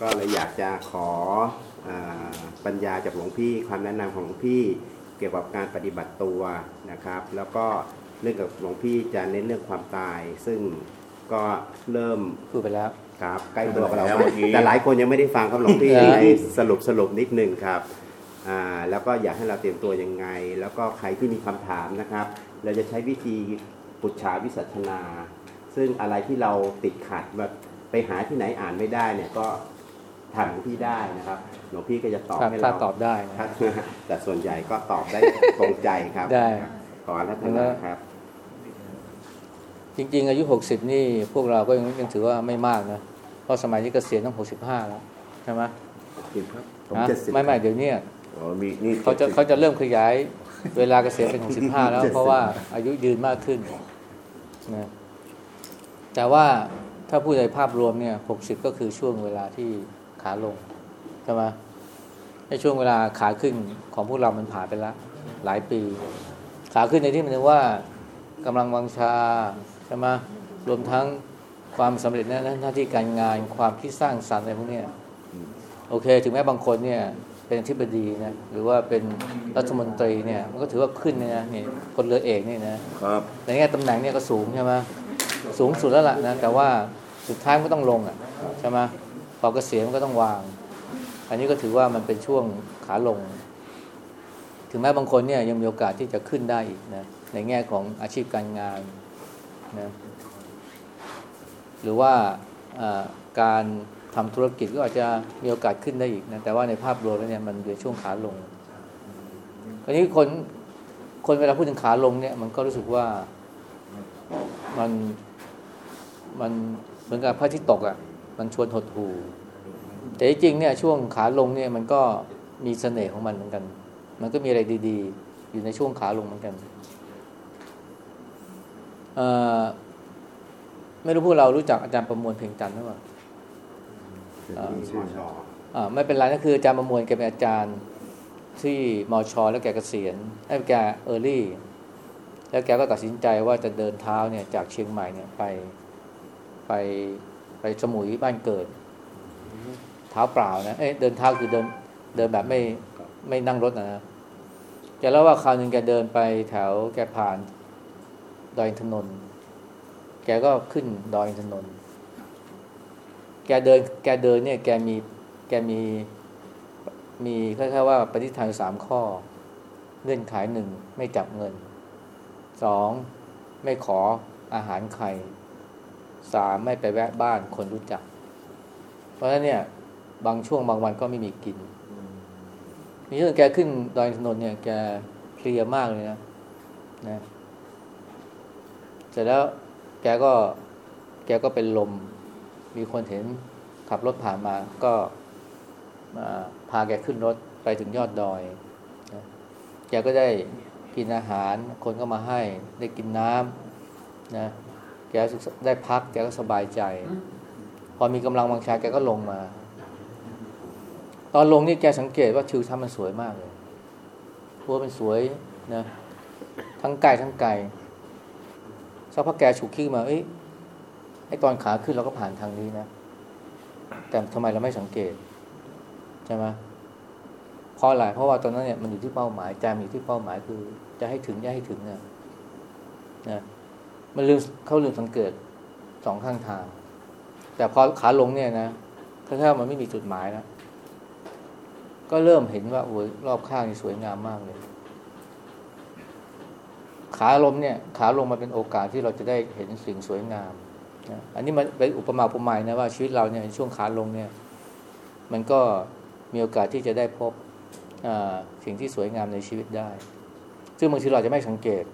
ก็เลยอยากจะขออาปัญญาจากหลวงพี่ความแนะนำของหลวงพี่เกี่ยวกับการปฏิบัติตัวนะครับ แล้วก็เรื่องกับหลวงพี่จะเน้นเรื่องความตาย ซึ่งก็เริ่มพูดไปแล้วครับใกล้ตัวกับเราแล้วมากเมื่อกี้แต่หลายคนยังไม่ได้ฟังครับหลวงพี่เหรอในสรุปสรุปนิดนึงครับอ่าแล้วก็อยากให้เราเตรียมตัวยังไง แล้วก็ใครที่มีคำถามนะครับ เราจะใช้วิธีปุจฉาวิสัชนา ซึ่งอะไรที่เราติดขัดแบบไปหาที่ไหนอ่านไม่ได้เนี่ยก็ ถามหลวงพี่ได้นะครับหลวงพี่ก็จะตอบถ้าให้ถ้าเราตอบได้นะครับแต่ส่วนใหญ่ก็ตอบได้ตรงใจครับได้ขอรัตนาครับ จริง ๆ อายุหกสิบนี่พวกเราก็ยังยังถือว่าไม่มากนะเพราะสมัยนี้เกษียณต้องหกสิบห้าแล้วใช่ไหมสิบครับผมฮะเจ็ดสิบไม่ไม่เดี๋ยวเนี้อ๋อมีนี่เขาจะ70เขาจะเริ่มขยายเวลาเกษียณเป็นหกสิบห้าแล้ว เพราะว่าอายุยืนมากขึ้นนะแต่ว่าถ้าพูดในภาพรวมเนี่ยหกสิบก็คือช่วงเวลาที่ ขาลงใช่ไหมในช่วงเวลาขาขึ้นของพวกเรามันผ่านไปแล้วหลายปี ขาขึ้นในที่หมันถึงว่ากำลังวังชาใช่ไหมรวมทั้งความสำเร็จในหน้าที่การงานความคิดสร้างสรรค์อะไรพวกเนี้ยโอเค ถึงแม้บางคนเนี่ยเป็นอธิบดีนะหรือว่าเป็นรัฐมนตรีเนี่ย มันก็ถือว่าขึ้นเนี่ยนะนี่คนเรือเอกนี่นะครับในแง่ตำแหน่งเนี่ยก็สูงใช่ไหมสูงสุดแล้วล่ะนะแต่ว่าสุดท้ายมันก็ต้องลงอะใช่ไหม พอเกษียณมันก็ต้องวาง อันนี้ก็ถือว่ามันเป็นช่วงขาลง ถึงแม้บางคนเนี่ยยังมีโอกาสที่จะขึ้นได้อีกนะในแง่ของอาชีพการงานนะหรือว่าการทำธุรกิจก็อาจจะมีโอกาสขึ้นได้อีกนะแต่ว่าในภาพรวมแล้วเนี่ยมันอยู่ในช่วงขาลงคราวนี้คนคนเวลาพูดถึงขาลงเนี่ย มันก็รู้สึกว่ามันมันเหมือนกับพระที่ตกอะ่ะ มันชวนหดหู่แต่จริงๆเนี่ยช่วงขาลงเนี่ยมันก็มีเสน่ห์ของมันเหมือนกัน มันก็มีอะไรดีๆ อยู่ในช่วงขาลงเหมือนกันเอ่อไม่รู้พวกเรารู้จักอาจารย์ประมวลเพ่งจันทร์หรือเปล่าอ่าอ่าไม่เป็นไรนั่นคืออาจารย์ประมวลแกเป็นอาจารย์ที่มอชอแล้วแกเกษียณให้แกเออร์ลี่ แล้วแกก็ตัดสินใจว่าจะเดินเท้าเนี่ยจากเชียงใหม่เนี่ยไปไป ไปสมุยบ้านเกิด เท้าเปล่านะเอ้ยเดินเท้าคือเดินเดินแบบไม่ไม่นั่งรถนะนะแกเล่าว่าคราวหนึ่งแกเดินไปแถวแกผ่านดอยอินทนนท์แกก็ขึ้นดอยอินทนนท์แกเดิน แกเดินเนี่ย แกมี แกมี มีคล้ายๆว่าปฏิทานสามข้อ เงื่อนไขหนึ่งไม่จับเงิน สองไม่ขออาหารใคร สามไม่ไปแวะบ้านคนรู้จัก เพราะฉะนั้นเนี่ย บางช่วงบางวันก็ไม่มีกิน มีเรื่องแกขึ้นดอยอินน์เนี่ย แกเพลียมากเลยนะนะเสร็จแล้วแกก็แกก็เป็นลม มีคนเห็นขับรถผ่านมา ก็มาพาแกขึ้นรถไปถึงยอดดอยนะแกก็ได้กินอาหาร คนก็มาให้ได้กินน้ำนะ แกรู้สึกได้พัก แกก็สบายใจ พอมีกำลังวังชาแกก็ลงมา ตอนลงนี่แกสังเกตว่าทิวทัศน์มันสวยมากเลยเพราะว่ามันสวยนะทั้งไกลทั้งไกลสักพักแกฉุกคิดมาเอ้ยไอ้ตอนขาขึ้นเราก็ผ่านทางนี้นะ แต่ทำไมเราไม่สังเกตใช่ไหมเพราะอะไรเพราะว่าตอนนั้นเนี่ยมันอยู่ที่เป้าหมายใจมันอยู่ที่เป้าหมายคือ จะให้ถึงจะให้ถึงนะนะ มันลืมเขาลืมสังเกตสองข้างทาง แต่พอขาลงเนี่ยนะถ้าถ้ามันไม่มีจุดหมายแล้วก็เริ่มเห็นว่าโอ้ยรอบข้างนี่สวยงามมากเลย ขาลมเนี่ย ขาลงมาเป็นโอกาสที่เราจะได้เห็นสิ่งสวยงามนะอันนี้มันเป็นอุปมาอุปไมยนะว่าชีวิตเราเนี่ยในช่วงขาลงเนี่ย มันก็มีโอกาสที่จะได้พบสิ่งที่สวยงามในชีวิตได้ ซึ่งบางทีเราจะไม่สังเกต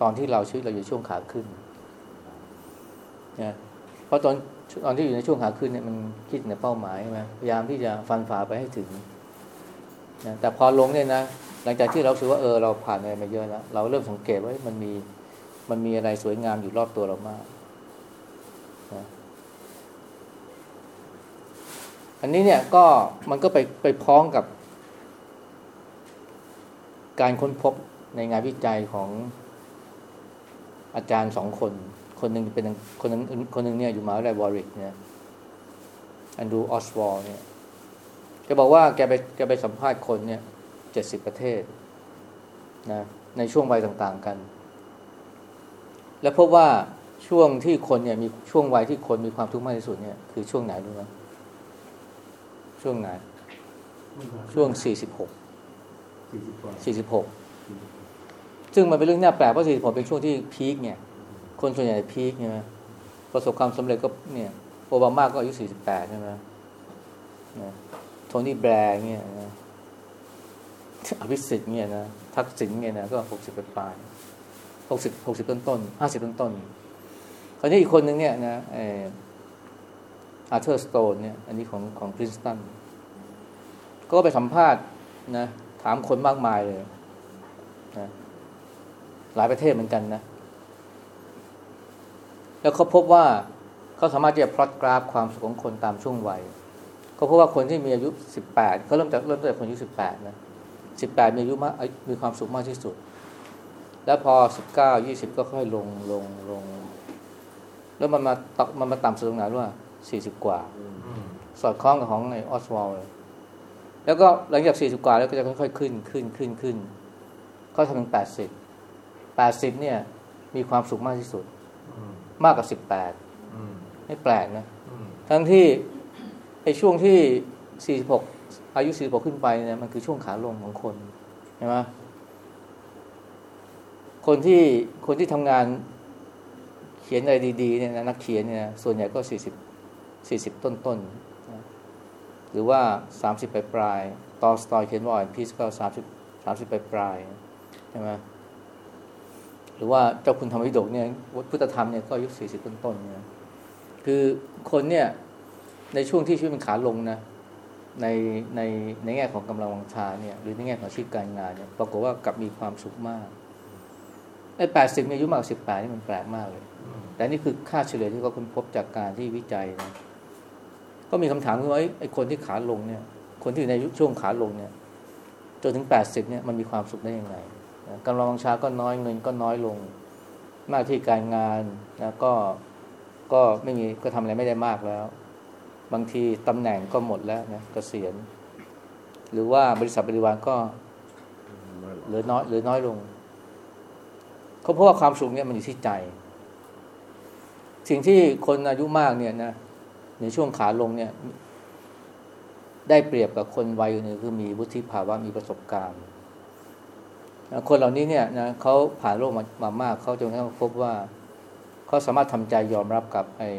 ตอนที่เราชีวิตเราอยู่ช่วงขาขึ้นนะเพราะตอนตอนที่อยู่ในช่วงขาขึ้นเนี่ยมันคิดในเป้าหมายใช่ไหมพยายามที่จะฟันฝ่าไปให้ถึงนะแต่พอลงเนี่ยนะหลังจากที่เราคิดว่าเออเราผ่านอะไรมาเยอะแล้วเราเริ่มสังเกตว่ามันมีมันมีอะไรสวยงามอยู่รอบตัวเรามากอันนี้เนี่ยก็มันก็ไปไปพ้องกับ การค้นพบในงานวิจัยของ อาจารย์สองคน คนหนึ่งเป็นคนหนึ่งคนหนึ่งเนี่ยอยู่มหาวิทยาลัยวอริกเนี่ยแอนดรูออสวอลเนี่ยแกบอกว่าแกไปแกไปสัมภาษณ์คนเนี่ยเจ็ดสิบประเทศนะในช่วงวัยต่างๆกัน แล้วพบว่าช่วงที่คนเนี่ยมีช่วงวัยที่คนมีความทุกข์มากที่สุดเนี่ยคือช่วงไหนรู้ไหมช่วงไหน ช่วงสี่สิบหกสี่สิบกว่าสี่สิบหก ซึ่งมันเป็นเรื่องน่าแปลกเพราะสี่สิบหกเป็นช่วงที่พีคเนี่ย คนส่วนใหญ่พีคใช่ไหมประสบความสำเร็จก็เนี่ยโอบามาก็อายุสี่สิบแปดใช่ไหมนะโทนี่แบร์เนี่ยนะอภิสิทธิ์เนี่ยนะทักษิณเนี่ยนะก็หกสิบปลายหกสิบหกสิบต้นต้นห้าสิบต้นต้นคราวนี้อีกคนหนึ่งเนี่ยนะเอออาร์เธอร์สโตนเนี่ย อันนี้ของของพรินสตันก็ไปสัมภาษณ์นะ ถามคนมากมายเลย หลายประเทศเหมือนกันนะ แล้วเขาพบว่าเขาสามารถที่จะพลอตกราฟความสุขของคนตามช่วงวัยเขาพบว่าคนที่มีอายุสิบแปดเขาเริ่มจากเริ่มจากคนอายุสิบแปดนะสิบแปดมีอายุมากมีความสุขมากที่สุด แล้วพอสิบเก้ายี่สิบก็ค่อยลงลงลง แล้วมันมาตกมันมาต่ำสุดตรงไหนรู้ว่าสี่สิบกว่า สอดคล้องกับของในออสวอลเลยแล้วก็หลังจากสี่สิบกว่าแล้วก็จะค่อยๆขึ้นขึ้นขึ้นขึ้นเขาทำถึงแปดสิบ แปดสิบเนี่ย มีความสุขมากที่สุด มากกว่าสิบแปดไม่แปลกนะ ทั้งที่ไอ้ช่วงที่สี่สิบหกอายุสี่สิบหกขึ้นไปเนี่ยมันคือช่วงขาลงของคนใช่ไหมคนที่คนที่ทำงานเขียนอะไรดีๆเนี่ยนะนักเขียนเนี่ยส่วนใหญ่ก็สี่สิบสี่สิบต้นๆนะหรือว่าสามสิบปลายปลายตอสตอยเขียนว่าอ่อนพีซก็สามสิบสามสิบปลายปลายใช่ไหม หรือว่าเจ้าคุณธรรมวิโดกเนี่ยพุทธธรรมเนี่ยก็อายุสี่สิบต้นๆเนี่ยคือคนเนี่ยในช่วงที่ชีวิตมันขาลงนะในในในแง่ของกำลังวังชาเนี่ยหรือในแง่ของชีพการงานเนี่ยปรากฏว่ากลับมีความสุขมากไอ้แปดสิบอายุมากกว่าสิบแปดนี่มันแปลกมากเลย แต่นี่คือค่าเฉลี่ยที่เขาค้นพบจากการที่วิจัยนะก็มีคำถามคือว่าไอ้คนที่ขาลงเนี่ย คนที่อยู่ในช่วงขาลงเนี่ยจนถึงแปดสิบเนี่ยมันมีความสุขได้ยังไง กำลังวังชาก็น้อยเงินก็น้อยลง หน้าที่การงานนะก็ก็ไม่มีก็ทำอะไรไม่ได้มากแล้ว บางทีตำแหน่งก็หมดแล้วนะเกษียณ หรือว่าบริษัทบริวารก็เหลือน้อยเหลือน้อยลงเขาเพราะว่าความสุขเนี่ยมันอยู่ที่ใจ สิ่งที่คนอายุมากเนี่ยนะในช่วงขาลงเนี่ย ได้เปรียบกับคนวัยอื่นคือมีวุฒิภาวะมีประสบการณ์ คนเหล่านี้เนี่ยนะเขาผ่านโลกมามามากเขาจนกระทั่งพบว่าเขาสามารถทำใจยอมรับกับไอ้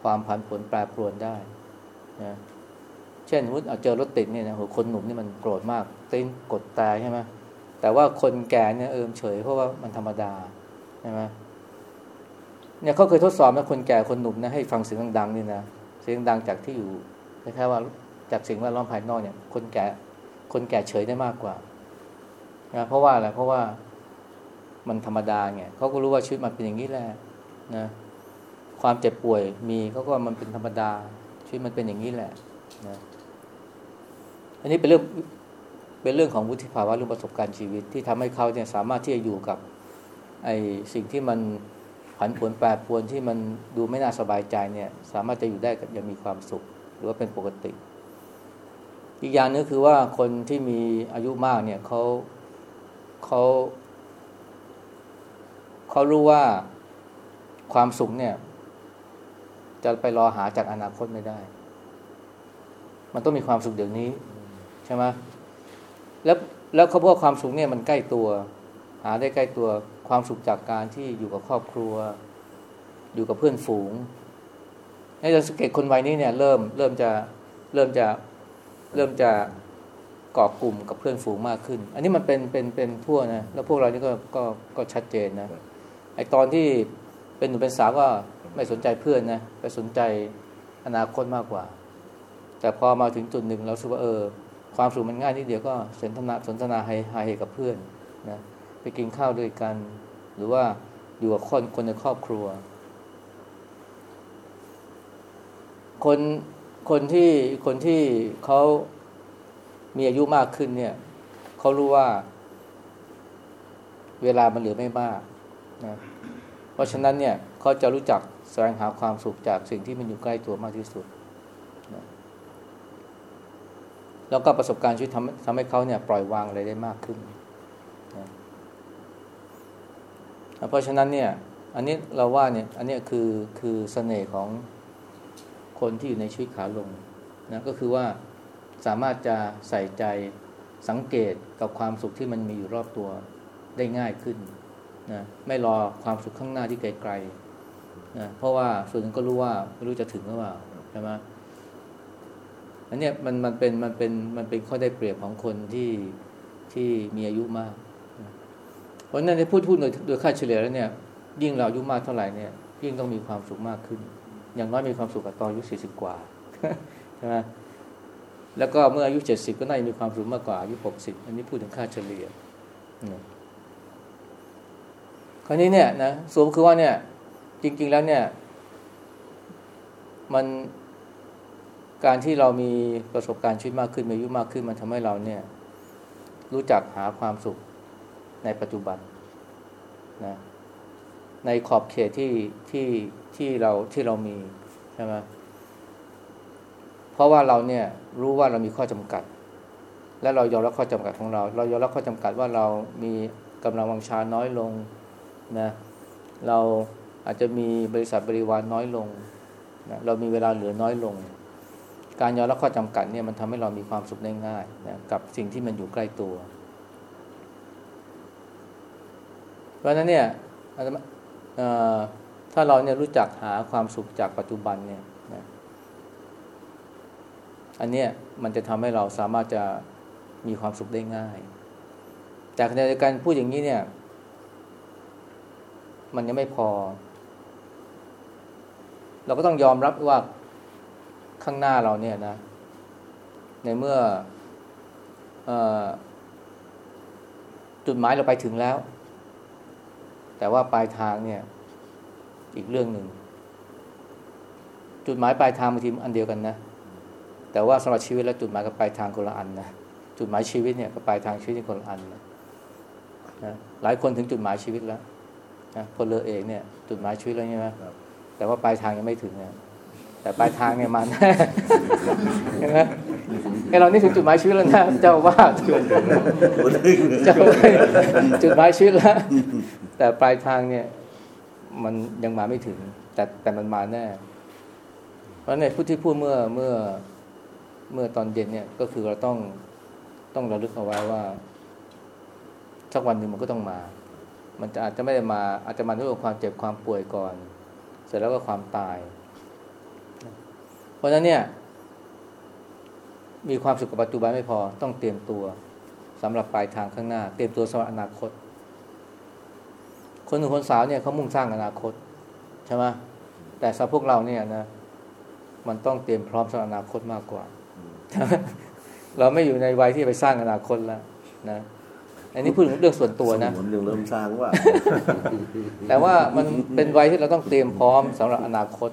ความผันผวนแปรปรวนได้นะเช่นสมมติเจอรถติดเนี่ยนะโหคนหนุ่มนี่มันโกรธมากเต้นกดแต่ใช่ไหมแต่ว่าคนแก่เนี่ยเอิมเฉยเพราะว่ามันธรรมดาใช่ไหมเนี่ยเขาเคยทดสอบนะคนแก่คนหนุ่มนะให้ฟังเสียงดังๆนี่นะเสียงดังจากที่อยู่แคล้ายๆว่าจากสิ่งแวดล้อมภายนอกเนี่ย คนแก่คนแก่เฉยได้มากกว่า นะเพราะว่าอะไรเพราะว่ามันธรรมดาไงเขาก็รู้ว่าชีวิตมันเป็นอย่างนี้แหละนะความเจ็บป่วยมีเขาก็มันเป็นธรรมดา ชีวิตมันเป็นอย่างนี้แหละนะอันนี้เป็นเรื่องเป็นเรื่องของวุฒิภาวะเรื่องประสบการณ์ชีวิต ที่ทำให้เขาเนี่ยสามารถที่จะอยู่กับไอ้สิ่งที่มันผันผวนแปรปรวนที่มันดูไม่น่าสบายใจเนี่ยสามารถจะอยู่ได้กับยังมีความสุข หรือว่าเป็นปกติ อีกอย่างนึงคือว่าคนที่มีอายุมากเนี่ยเขา เขาเขารู้ว่าความสุขเนี่ย จะไปรอหาจากอนาคตไม่ได้ มันต้องมีความสุขเดี๋ยวนี้ ใช่ไหมแล้วแล้วเขาบอกความสุขเนี่ยมันใกล้ตัว หาได้ใกล้ตัวความสุขจากการที่อยู่กับครอบครัว อยู่กับเพื่อนฝูงให้เราสังเกตคนวัยนี้เนี่ย เริ่มเริ่มจะเริ่มจะเริ่มจะ เกาะกลุ่มกับเพื่อนฝูงมากขึ้น อันนี้มันเป็นเป็นเป็นทั่วนะ แล้วพวกเรานี่ก็ก็ก็ชัดเจนนะไอตอนที่เป็นหนุ่มเป็นสาวก็ไม่สนใจเพื่อนนะไปสนใจอนาคตมากกว่า แต่พอมาถึงจุดหนึ่งเราสึกว่าเออ ความสุขมันง่ายนิดเดียวก็สนทนาสนทนาไฮไฮกับเพื่อนนะไปกินข้าวด้วยกัน หรือว่าอยู่กับคนคนในครอบครัว คนคนที่คนที่เขา มีอายุมากขึ้นเนี่ยเขารู้ว่า เวลามันเหลือไม่มากนะเพราะฉะนั้นเนี่ยเขาจะรู้จักแสวงหาความสุขจากสิ่งที่มันอยู่ใกล้ตัวมากที่สุดนะแล้วก็ประสบการณ์ชีวิตทำทำให้เขาเนี่ยปล่อยวางอะไรได้มากขึ้นนะเพราะฉะนั้นเนี่ย อันนี้เราว่าเนี่ย อันนี้คือคือเสน่ห์ของคนที่อยู่ในชีวิตขาลงนะก็คือว่า สามารถจะใส่ใจสังเกตกับความสุขที่มันมีอยู่รอบตัวได้ง่ายขึ้นนะไม่รอความสุขข้างหน้าที่ไกลๆนะเพราะว่าส่วนหนึ่งก็รู้ว่าไม่รู้จะถึงหรือเปล่าใช่ไหมอันเนี้ยมันมันเป็นมันเป็นมันเป็นข้อได้เปรียบของคนที่ที่มีอายุมาก เพราะฉะนั้นในพูดพูดโดยโดยค่าเฉลี่ยแล้วเนี่ย ยิ่งเราอายุมากเท่าไหร่เนี่ย ยิ่งต้องมีความสุขมากขึ้น อย่างน้อยมีความสุขกับตอนอายุสี่สิบกว่าใช่ไหม แล้วก็เมื่ออายุเจ็ดสิบก็น่าจะมีความสุขมากกว่าอายุหกสิบอันนี้พูดถึงค่าเฉลี่ยคราวนี้เนี่ยนะสมคือว่าเนี่ย จริง ๆแล้วเนี่ย มันการที่เรามีประสบการณ์ชีวิตมากขึ้นมีอายุมากขึ้น มันทำให้เราเนี่ย รู้จักหาความสุขในปัจจุบันนะในขอบเขตที่ที่ที่เราที่เรามีใช่ไหม เพราะว่าเราเนี่ยรู้ว่าเรามีข้อจำกัด และเรายอมรับข้อจำกัดของเรา เรายอมรับข้อจำกัดว่าเรามีกำลังวังชาน้อยลงนะเราอาจจะมีบริษัทบริวารน้อยลงนะเรามีเวลาเหลือน้อยลง การยอมรับข้อจำกัดเนี่ยมันทำให้เรามีความสุขได้ง่ายนะกับสิ่งที่มันอยู่ใกล้ตัว เพราะฉะนั้นเนี่ยถ้าเราเนี่ยรู้จักหาความสุขจากปัจจุบันเนี่ย อันเนี้ยมันจะทำให้เราสามารถจะมีความสุขได้ง่าย แต่ขณะเดียวกันพูดอย่างนี้เนี่ย มันยังไม่พอ เราก็ต้องยอมรับว่าข้างหน้าเราเนี่ยนะ ในเมื่ออจุดหมายเราไปถึงแล้ว แต่ว่าปลายทางเนี่ย อีกเรื่องหนึ่ง จุดหมายปลายทางบางทีอันเดียวกันนะ แต่ว่าสำหรับชีวิตแล้วจุดหมายกับปลายทางคนละอันนะจุดหมายชีวิตเนี่ยกับปลายทางชีวิตคนละอันนะนะหลายคนถึงจุดหมายชีวิตแล้วนะพลเรือเอกเนี่ย จุดหมายชีวิตแล้วใช่ไหมแต่ว่าปลายทางยังไม่ถึงนะแต่ปลายทางเนี่ยมันเห็นไหมไอเรานี่ถึงจุดหมายชีวิตแล้วนะเจ้าว่าเจ้าจุดหมายชีวิตแล้ว แต่ปลายทางเนี่ย มันยังมาไม่ถึง แต่แต่มันมาแน่เพราะในผู้ที่พูดเมื่อเมื่อ เมื่อตอนเย็นเนี่ยก็คือเราต้องต้องระลึกเอาไว้ว่าสักวันหนึ่งมันก็ต้องมา มันจะอาจจะไม่ได้มาอาจจะมาด้วยความเจ็บความป่วยก่อน เสร็จแล้วก็ความตาย เพราะฉะนั้นเนี่ย มีความสุขกับปัจจุบันไม่พอต้องเตรียมตัวสำหรับปลายทางข้างหน้า เตรียมตัวสำหรับอนาคต คนหนุ่มคนสาวเนี่ยเขามุ่งสร้างอนาคตใช่ไหมแต่สำหรับพวกเราเนี่ยนะ มันต้องเตรียมพร้อมสำหรับอนาคตมากกว่า เราไม่อยู่ในวัยที่ไปสร้างอนาคตแล้วนะอันนี้พูดถึงเรื่องส่วนตัวนะเรื่องเริ่มสร้างว่า แต่ว่ามันเป็นวัยที่เราต้องเตรียมพร้อมสำหรับอนาคต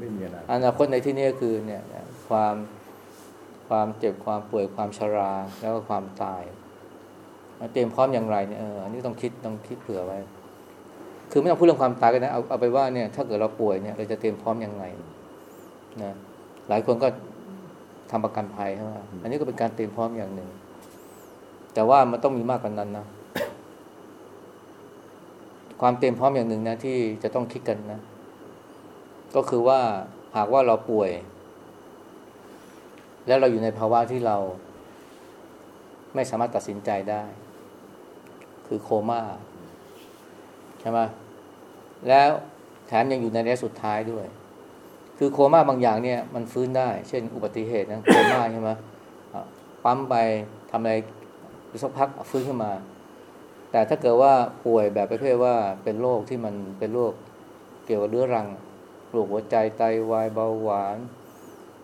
ไม่มีอนาคตอนาคตในที่นี้คือเนี่ยความความเจ็บความป่วยความชราแล้วก็ความตายเตรียมพร้อมอย่างไรเนี่ยเอออันนี้ต้องคิดต้องคิดเผื่อไว้ คือไม่ต้องพูดเรื่องความตายกันนะเอาเอาไปว่าเนี่ยถ้าเกิดเราป่วยเนี่ยเราจะเตรียมพร้อมยังไงนะหลายคนก็ ทำประกันภัยใช่ไหมอันนี้ก็เป็นการเตรียมพร้อมอย่างหนึ่ง แต่ว่ามันต้องมีมากกว่านั้นนะ ความเตรียมพร้อมอย่างหนึ่งนะที่จะต้องคิดกันนะ ก็คือว่าหากว่าเราป่วย แล้วเราอยู่ในภาวะที่เรา ไม่สามารถตัดสินใจได้ คือโคม่าใช่ไหมแล้วแถมยังอยู่ในระยะสุดท้ายด้วย คือโคม่าบางอย่างเนี่ยมันฟื้นได้ เช่น อุบัติเหตุนะโคม่าใช่ไหมปั๊มไปทำอะไรสักพักฟื้นขึ้นมา แต่ถ้าเกิดว่าป่วยแบบประเภทว่าเป็นโรคที่มันเป็นโรคเกี่ยวกับเรื้อรังโรคหัวใจไตวายเบาหวาน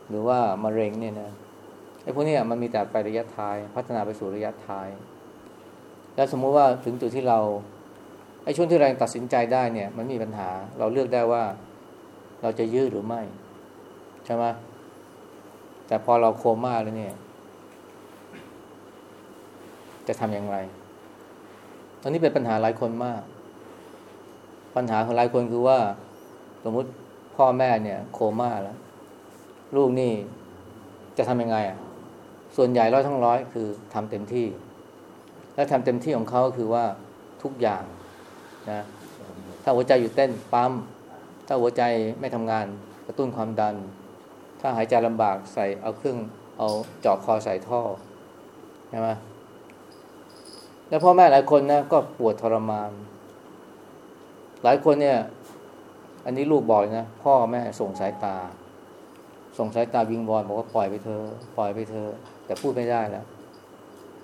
หรือว่ามะเร็งเนี่ยนะไอ้พวกนี้มันมีแต่ไประยะท้าย พัฒนาไปสู่ระยะท้าย แล้วสมมุติว่าถึงจุดที่เราไอ้ช่วงที่เราตัดสินใจได้เนี่ย มันมีปัญหาเราเลือกได้ว่า เราจะยืดหรือไม่ ใช่ไหมแต่พอเราโคม่าแล้วเนี่ย จะทำอย่างไร ตอนนี้เป็นปัญหาหลายคนมาก ปัญหาของหลายคนคือว่า สมมติพ่อแม่เนี่ย โคม่าแล้ว ลูกนี่จะทำยังไงอะ ส่วนใหญ่ร้อยทั้งร้อยคือทำเต็มที่ และทำเต็มที่ของเขาก็คือว่าทุกอย่างนะถ้าหัวใจอยู่เต้นปั๊ม ถ้าหัวใจไม่ทำงานกระตุ้นความดัน ถ้าหายใจลำบากใส่เอาเครื่องเอาเจาะคอใส่ท่อใช่ไหมแล้วพ่อแม่หลายคนนะก็ปวดทรมาน หลายคนเนี่ย อันนี้ลูกบอกนะพ่อแม่ส่งสายตา ส่งสายตาวิงวอนบอกว่าปล่อยไปเถอะปล่อยไปเถอะแต่พูดไม่ได้แล้ว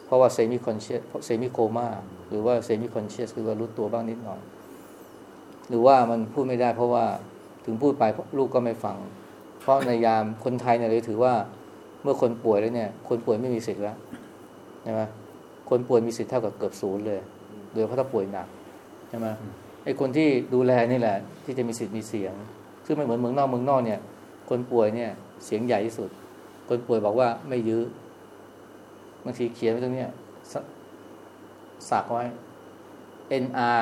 เพราะว่า semi-conscious semi-coma หรือว่า semi-conscious คือว่ารู้ตัวบ้างนิดหน่อย หรือว่ามันพูดไม่ได้เพราะว่าถึงพูดไปลูกก็ไม่ฟัง เพราะในยามคนไทยเนี่ยเลยถือว่าเมื่อคนป่วยแล้วเนี่ย คนป่วยไม่มีสิทธิ์แล้วใช่ไหมคนป่วยมีสิทธิ์เท่ากับเกือบศูนย์เลย โดยเพราะถ้าป่วยหนักใช่ไหมไอ้คนที่ดูแลนี่แหละ ที่จะมีสิทธิ์มีเสียง ซึ่งไม่เหมือนเมืองนอกเมืองนอกเนี่ย คนป่วยเนี่ยเสียงใหญ่ที่สุด คนป่วยบอกว่าไม่ยื้อบางทีเขียนไว้ตรงเนี้ยสักไว้ NR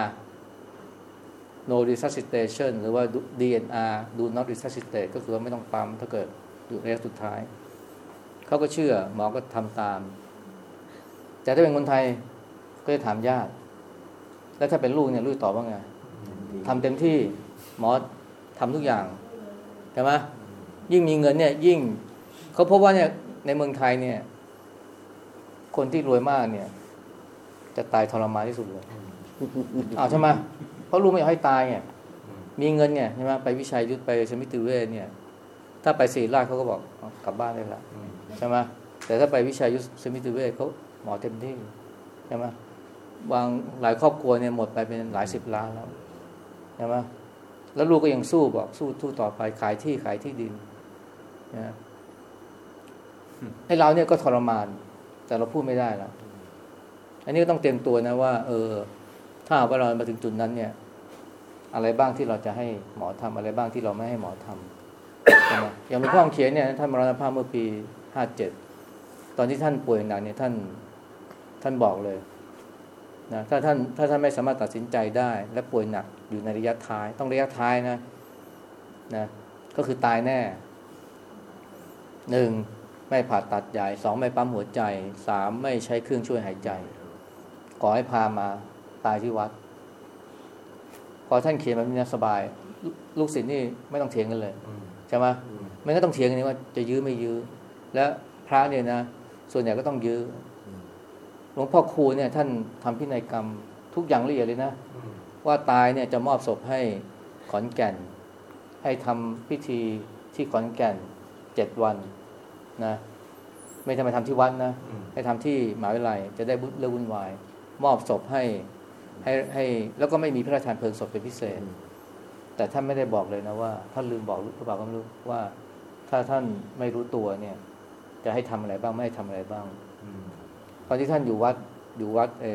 no resuscitation หรือว่า DNR do not resuscitate ก็คือว่าไม่ต้องปั๊มถ้าเกิดอยู่ระยะสุดท้าย เขาก็เชื่อหมอก็ทำตาม แต่ถ้าเป็นคนไทยก็จะถามญาติ แล้วถ้าเป็นลูกเนี่ยลูกตอบว่าไงทำเต็มที่หมอทำทุกอย่างใช่ไหมยิ่งมีเงินเนี่ยยิ่งเขาพบว่าเนี่ยในเมืองไทยเนี่ย คนที่รวยมากเนี่ย จะตายทรมานที่สุดเลย เอาใช่ไหม เพราะลูกไม่อยากให้ตายเนี่ยมีเงินเนี่ยใช่ไหมไปวิชัยยุทธไปสมิติเวชเนี่ย ถ้าไปศรีราชเขาก็บอกกลับบ้านได้ละใช่ไหมแต่ถ้าไปวิชัยยุทธสมิติเวชเขาหมอเต็มที่ใช่ไหมบางหลายครอบครัวเนี่ยหมดไปเป็นหลายสิบล้านแล้วใช่ไหมแล้วลูกก็ยังสู้บอกสู้ทู่ต่อไปขายที่ขายที่ดินนะให้เราเนี่ยก็ทรมาน แต่เราพูดไม่ได้แล้วอันนี้ก็ต้องเตรียมตัวนะว่า เออ ถ้าว่าเรามาถึงจุดนั้นเนี่ย อะไรบ้างที่เราจะให้หมอทำอะไรบ้างที่เราไม่ให้หมอทำใช่ไหมอย่างหลวงพ่อเขียนเนี่ยท่านมรณภาพเมื่อปีห้าเจ็ดตอนที่ท่านป่วยหนักเนี่ยท่านท่านบอกเลยนะถ้าท่านถ้าท่านไม่สามารถตัดสินใจได้ และป่วยหนักอยู่ในระยะท้าย ต้องระยะท้ายนะนะก็คือตายแน่หนึ่งไม่ผ่าตัดใหญ่สองไม่ปั๊มหัวใจสามไม่ใช้เครื่องช่วยหายใจ ขอให้พามา ตายที่วัด พอท่านเขียนแบบนี้สบาย ลูกศิษย์นี่ไม่ต้องเถียงกันเลยใช่ไหมไม่ก็ต้องเถียงกันนี่ว่าจะยื้อไม่ยื้อและพระเนี่ยนะ ส่วนใหญ่ก็ต้องยื้อหลวงพ่อครูเนี่ย ท่านทำพินัยกรรมทุกอย่างละเอียดเลยนะว่าตายเนี่ยจะมอบศพให้ขอนแก่น ให้ทำพิธีที่ขอนแก่นเจ็ดวันนะไม่ทำไปทำที่วัดนะให้ทำที่มหาวิทยาลัยจะได้เรื่องวุ่นวาย มอบศพให้ ให้ให้แล้วก็ไม่มีพระราชทานเพลิงศพเป็นพิเศษ แต่ท่านไม่ได้บอกเลยนะว่าท่านลืมบอกหรือเปล่าก็ไม่รู้ว่า ถ้าท่านไม่รู้ตัวเนี่ย จะให้ทำอะไรบ้างไม่ให้ทำอะไรบ้างตอนที่ท่านอยู่วัดอยู่วัดเอ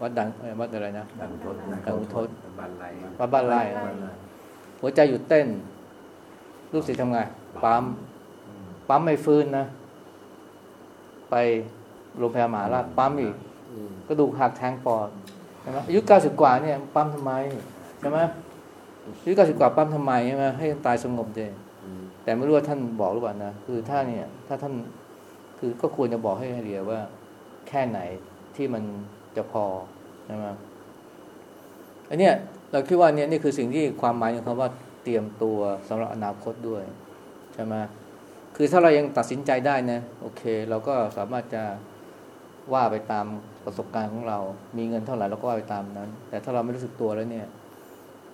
วัดดังวัดอะไรนะดังทศดังทศบ้านไรวัดบ้านไรหัวใจหยุดเต้น ลูกศิษย์ทำไงปั๊มปั๊มไม่ฟื้นนะ ไปโรงพยาบาลราชปั๊มอีกก็ดูหักแทงปอดใช่ไหมอายุเก้าสิบกว่าเนี่ยปั๊มทำไมใช่ไหมอายุเก้าสิบกว่าปั๊มทำไมใช่ไหมให้ตายสงบเดแต่ไม่รู้ว่าท่านบอกหรือเปล่านะคือถ้าเนี่ย ถ้าท่านคือก็ควรจะบอกให้เรียว่า แค่ไหนที่มันจะพอใช่ไหมอันเนี้ยเราคิดว่าเนี่ยนี่คือสิ่งที่ความหมายของคำว่าเตรียมตัวสำหรับอนาคตด้วยใช่ไหมคือถ้าเรายังตัดสินใจได้นะโอเค เราก็สามารถจะ ว่าไปตามประสบการณ์ของเรา มีเงินเท่าไหร่เราก็ว่าไปตามนั้น แต่ถ้าเราไม่รู้สึกตัวแล้วเนี่ย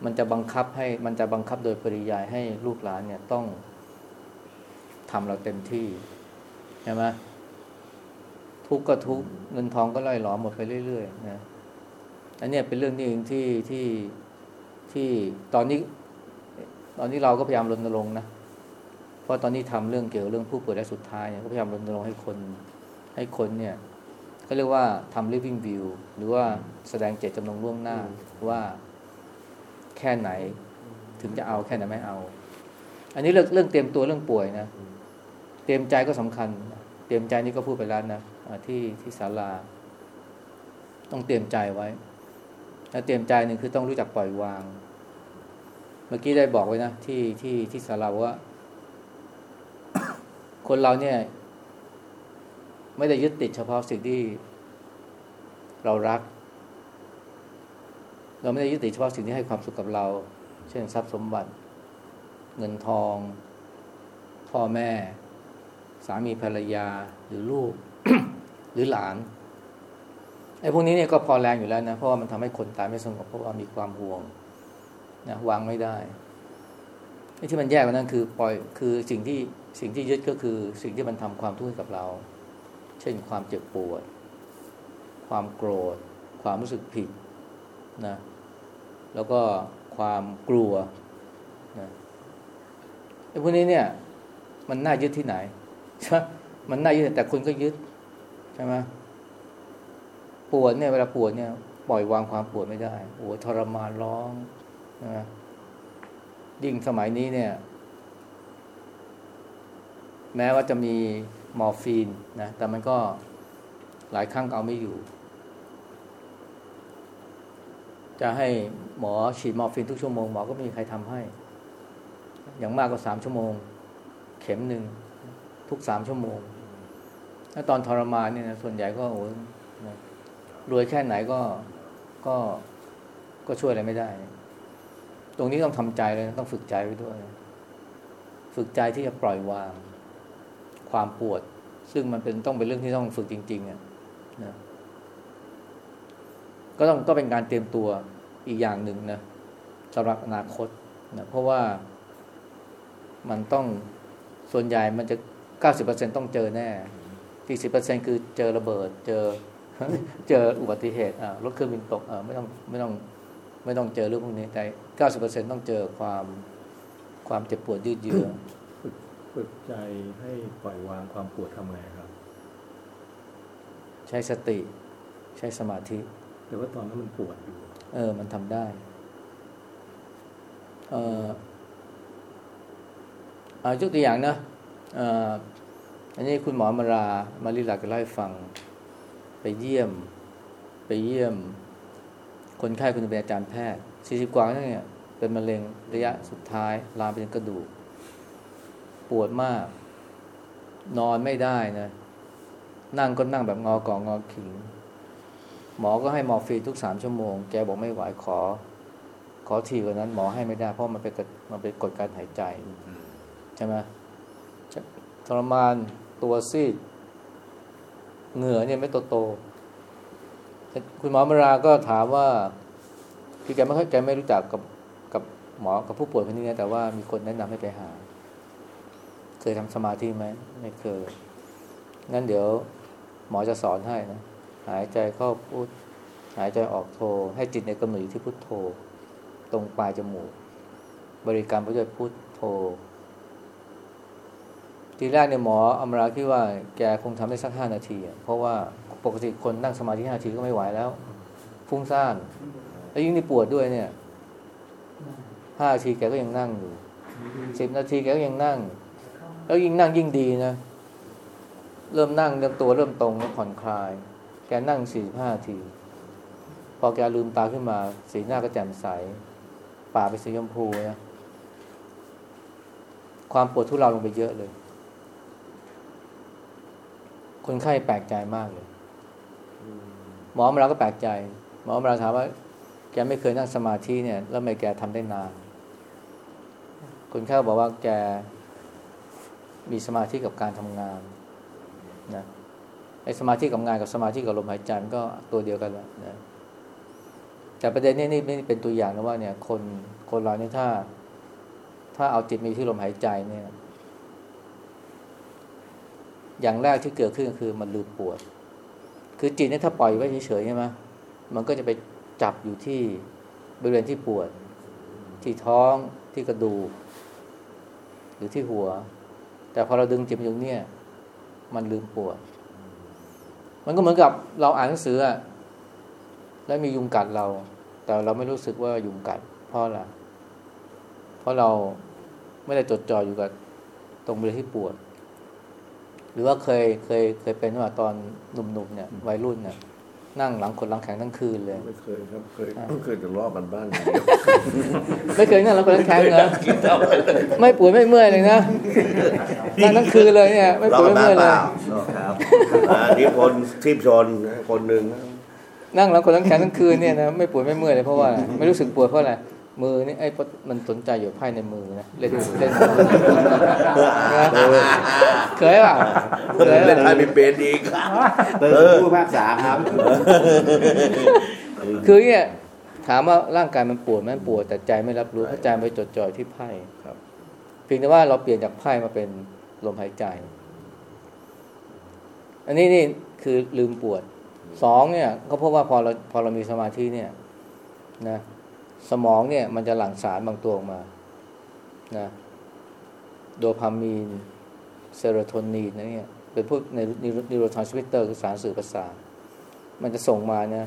มันจะบังคับให้มันจะบังคับโดยปริยายให้ลูกหลานเนี่ยต้องทำเราเต็มที่ใช่ไหมทุกก็ทุกเงินทองก็ล่อยหลอมหมดไปเรื่อยๆนะอันนี้เป็นเรื่องนี้ที่ที่ที่ตอนนี้ ตอนนี้เราก็พยายามรณรงค์นะเพราะตอนนี้ทำเรื่องเกี่ยวเรื่องผู้ป่วยและสุดท้ายเนี่ยก็พยายามรณรงค์ให้คนให้คนเนี่ย ก็เรียกว่าทำ living view หรือว่าแสดงเจตจำนงล่วงหน้าว่าแค่ไหนถึงจะเอาแค่ไหนไม่เอา อันนี้เรื่องเรื่องเตรียมตัวเรื่องป่วยนะ เตรียมใจก็สำคัญ เตรียมใจนี่ก็พูดไปแล้วนะที่ที่ศาลา ต้องเตรียมใจไว้แล้วเตรียมใจหนึ่งคือต้องรู้จักปล่อยวาง เมื่อกี้ได้บอกไว้นะที่ที่ที่ศาลาว่า คนเราเนี่ย ไม่ได้ยึดติดเฉพาะสิ่งที่เรารัก เราไม่ได้ยึดติดเฉพาะสิ่งที่ให้ความสุขกับเรา เช่นทรัพย์สมบัติ เงินทอง พ่อแม่ สามีภรรยาหรือลูก หรือหลานไอ้พวกนี้เนี่ยก็พอแรงอยู่แล้วนะ เพราะว่ามันทำให้คนตายไม่สงบเพราะว่ามีความห่วงนะวางไม่ได้ไอ้ที่มันแย่กว่านั้นคือปล่อยคือสิ่งที่สิ่งที่ยึดก็คือสิ่งที่มันทำความทุกข์ให้กับเรา เช่นความเจ็บปวด ความโกรธ ความรู้สึกผิดนะแล้วก็ความกลัวนะไอ้พวกนี้เนี่ย มันน่ายึดที่ไหนใช่มันน่ายึดแต่คุณก็ยึดใช่ไหมปวดเนี่ยเวลาปวดเนี่ย ปล่อยวางความปวดไม่ได้โอ้ทรมานร้องนะยิ่งสมัยนี้เนี่ย แม้ว่าจะมี มอร์ฟีนนะ แต่มันก็หลายครั้งเอาไม่อยู่ จะให้หมอฉีดมอร์ฟีนทุกชั่วโมงหมอก็ไม่มีใครทำให้ อย่างมากก็สามชั่วโมง เข็มหนึ่งทุกสามชั่วโมง ถ้าตอนทรมานเนี่ยนะส่วนใหญ่ก็โอ้ยรวยแค่ไหนก็ก็ก็ช่วยอะไรไม่ได้ ตรงนี้ต้องทำใจเลยนะต้องฝึกใจไว้ด้วย ฝึกใจที่จะปล่อยวาง ความปวด ซึ่งมันเป็นต้องเป็นเรื่องที่ต้องฝึกจริงๆอะนะก็ต้องก็เป็นการเตรียมตัวอีกอย่างหนึ่งนะสำหรับอนาคตนะเพราะว่ามันต้องส่วนใหญ่มันจะเก้าสิบเปอร์เซ็นต้องเจอแน่สี่สิบเปอร์เซ็นคือเจอระเบิด เจอ เจออุบัติเหตุอ่ารถเครื่องบินตกอ่าไม่ต้องไม่ต้องไม่ต้องเจอเรื่องพวกนี้แต่เก้าสิบเปอร์เซ็นต้องเจอความความเจ็บปวดยืดเยื้อ ฝึกฝึกใจให้ปล่อยวางความปวดทำไงครับ ใช้สติ ใช้สมาธิแต่ว่าตอนนั้นมันปวดอยู่ เออ มันทำได้ เออเอายกตัวอย่างนะเอ่ออันนี้คุณหมอมารา มาริลาก็เล่าให้ฟัง ไปเยี่ยม ไปเยี่ยม คนไข้คุณเป็นอาจารย์แพทย์สี่สิบกว่าแล้วเนี่ยเป็นมะเร็งระยะสุดท้ายลามไปถึงกระดูก ปวดมาก นอนไม่ได้นะ นั่งก็นั่งแบบงอกองงอขิง หมอก็ให้มอร์ฟีนทุกสามชั่วโมง แกบอกไม่ไหวขอ ขอทีกว่านั้น หมอให้ไม่ได้ เพราะมันเป็นกฎมันเป็นกฎการหายใจใช่ไหมทรมานตัวซีดเหงื่อเนี่ยไม่โตโตคุณหมอมราก็ถามว่าคือแกไม่ค่อยแกไม่รู้จักกับกับหมอกับผู้ป่วยคนนี้นะแต่ว่ามีคนแนะนำให้ไปหา เคยทำสมาธิไหมไม่เคยงั้นเดี๋ยวหมอจะสอนให้นะหายใจเข้าพุทหายใจออกโทให้จิตในกำหนดอยู่ที่พุทโธตรงปลายจมูก บริกรรมไปด้วยพุทโธทีแรกเนี่ยหมออมราคิดว่าแกคงทำได้สักห้านาที เพราะว่าปกติคนนั่งสมาธิห้านาทีก็ไม่ไหวแล้ว ฟุ้งซ่าน แล้วยิ่งนี่ปวดด้วยเนี่ยห้านาทีแกก็ยังนั่งอยู่สิบนาทีแกก็ยังนั่ง แล้วยิ่งนั่งยิ่งดีนะ เริ่มนั่งเริ่มตัวเริ่มตรงแล้วผ่อนคลาย แกนั่งสี่ห้าที พอแกลืมตาขึ้นมา สีหน้าก็แจ่มใสป่าเป็นสีชมพูนะความปวดทุเลาลงไปเยอะเลย คนไข้แปลกใจมากเลยหมอมาเราก็แปลกใจ หมอมาเราถามว่า แกไม่เคยนั่งสมาธิเนี่ย แล้วทำไมแกทำได้นาน คนไข้บอกว่าแก มีสมาธิกับการทำงานนะไอ้สมาธิกับงานกับสมาธิกับลมหายใจมันก็ตัวเดียวกันแหละนะแต่ประเด็นนี้นี่เป็นตัวอย่างนะว่าเนี่ย คนคนเราเนี่ยถ้า ถ้าเอาจิตมีที่ลมหายใจเนี่ย อย่างแรกที่เกิดขึ้นคือมันลืมปวด คือจิตเนี่ยถ้าปล่อยไว้เฉยๆใช่ไหมมันก็จะไปจับอยู่ที่บริเวณที่ปวด ที่ท้องที่กระดูกหรือที่หัว แต่พอเราดึงจิตมาอยู่เนี่ย มันลืมปวด มันก็เหมือนกับเราอ่านหนังสืออะแล้วมียุงกัดเรา แต่เราไม่รู้สึกว่ายุงกัด เพราะอะไรเพราะเราไม่ได้จดจ่ออยู่กับตรงบริเวณที่ปวด หรือว่าเคยเคยเคยเป็นว่าตอนหนุ่มๆเนี่ยวัยรุ่นเนี่ย นั่งหลังคนหลังแข็งทั้งคืนเลย ไม่เคยครับเคยอ่าเคยแต่รอบมันบ้างอย่างเดียวไม่เคยนั่งหลังคนหลังแข็งเหรอไม่ปวดไม่เมื่อยเลยนะนั่งทั้งคืนเลยเนี่ยไม่ปวดไม่เมื่อยเลยครับอันนี้คนทีมชนนะคนหนึ่งนั่งหลังคนหลังแข็งทั้งคืนเนี่ยนะไม่ปวดไม่เมื่อยเลยเพราะว่าอะไรไม่รู้สึกปวดเพราะอะไร มือนี่ไอ้เพราะมันสนใจอยู่ไพ่ในมือนะเล่นเล่นเคยป่ะเคยเล่นไทป่ะยไม่เป็นอีกเติมผู้พิพากษาครับ คือเนี่ยถามว่าร่างกายมันปวดไหมมันปวดแต่ใจไม่รับรู้เพราะใจไปจดจ่อที่ไพ่ครับเพียงแต่ว่าเราเปลี่ยนจากไพ่มาเป็นลมหายใจ อันนี้นี่คือลืมปวดสองเนี่ยเขาพบว่าพอเราพอเรามีสมาธิเนี่ย นะ สมองเนี่ย มันจะหลั่งสารบางตัวออกมานะโดพามีนเซโรโทนินนะเนี่ยเป็นพวกในneurotransmitter คือสารสื่อประสาทมันจะส่งมาเนี่ย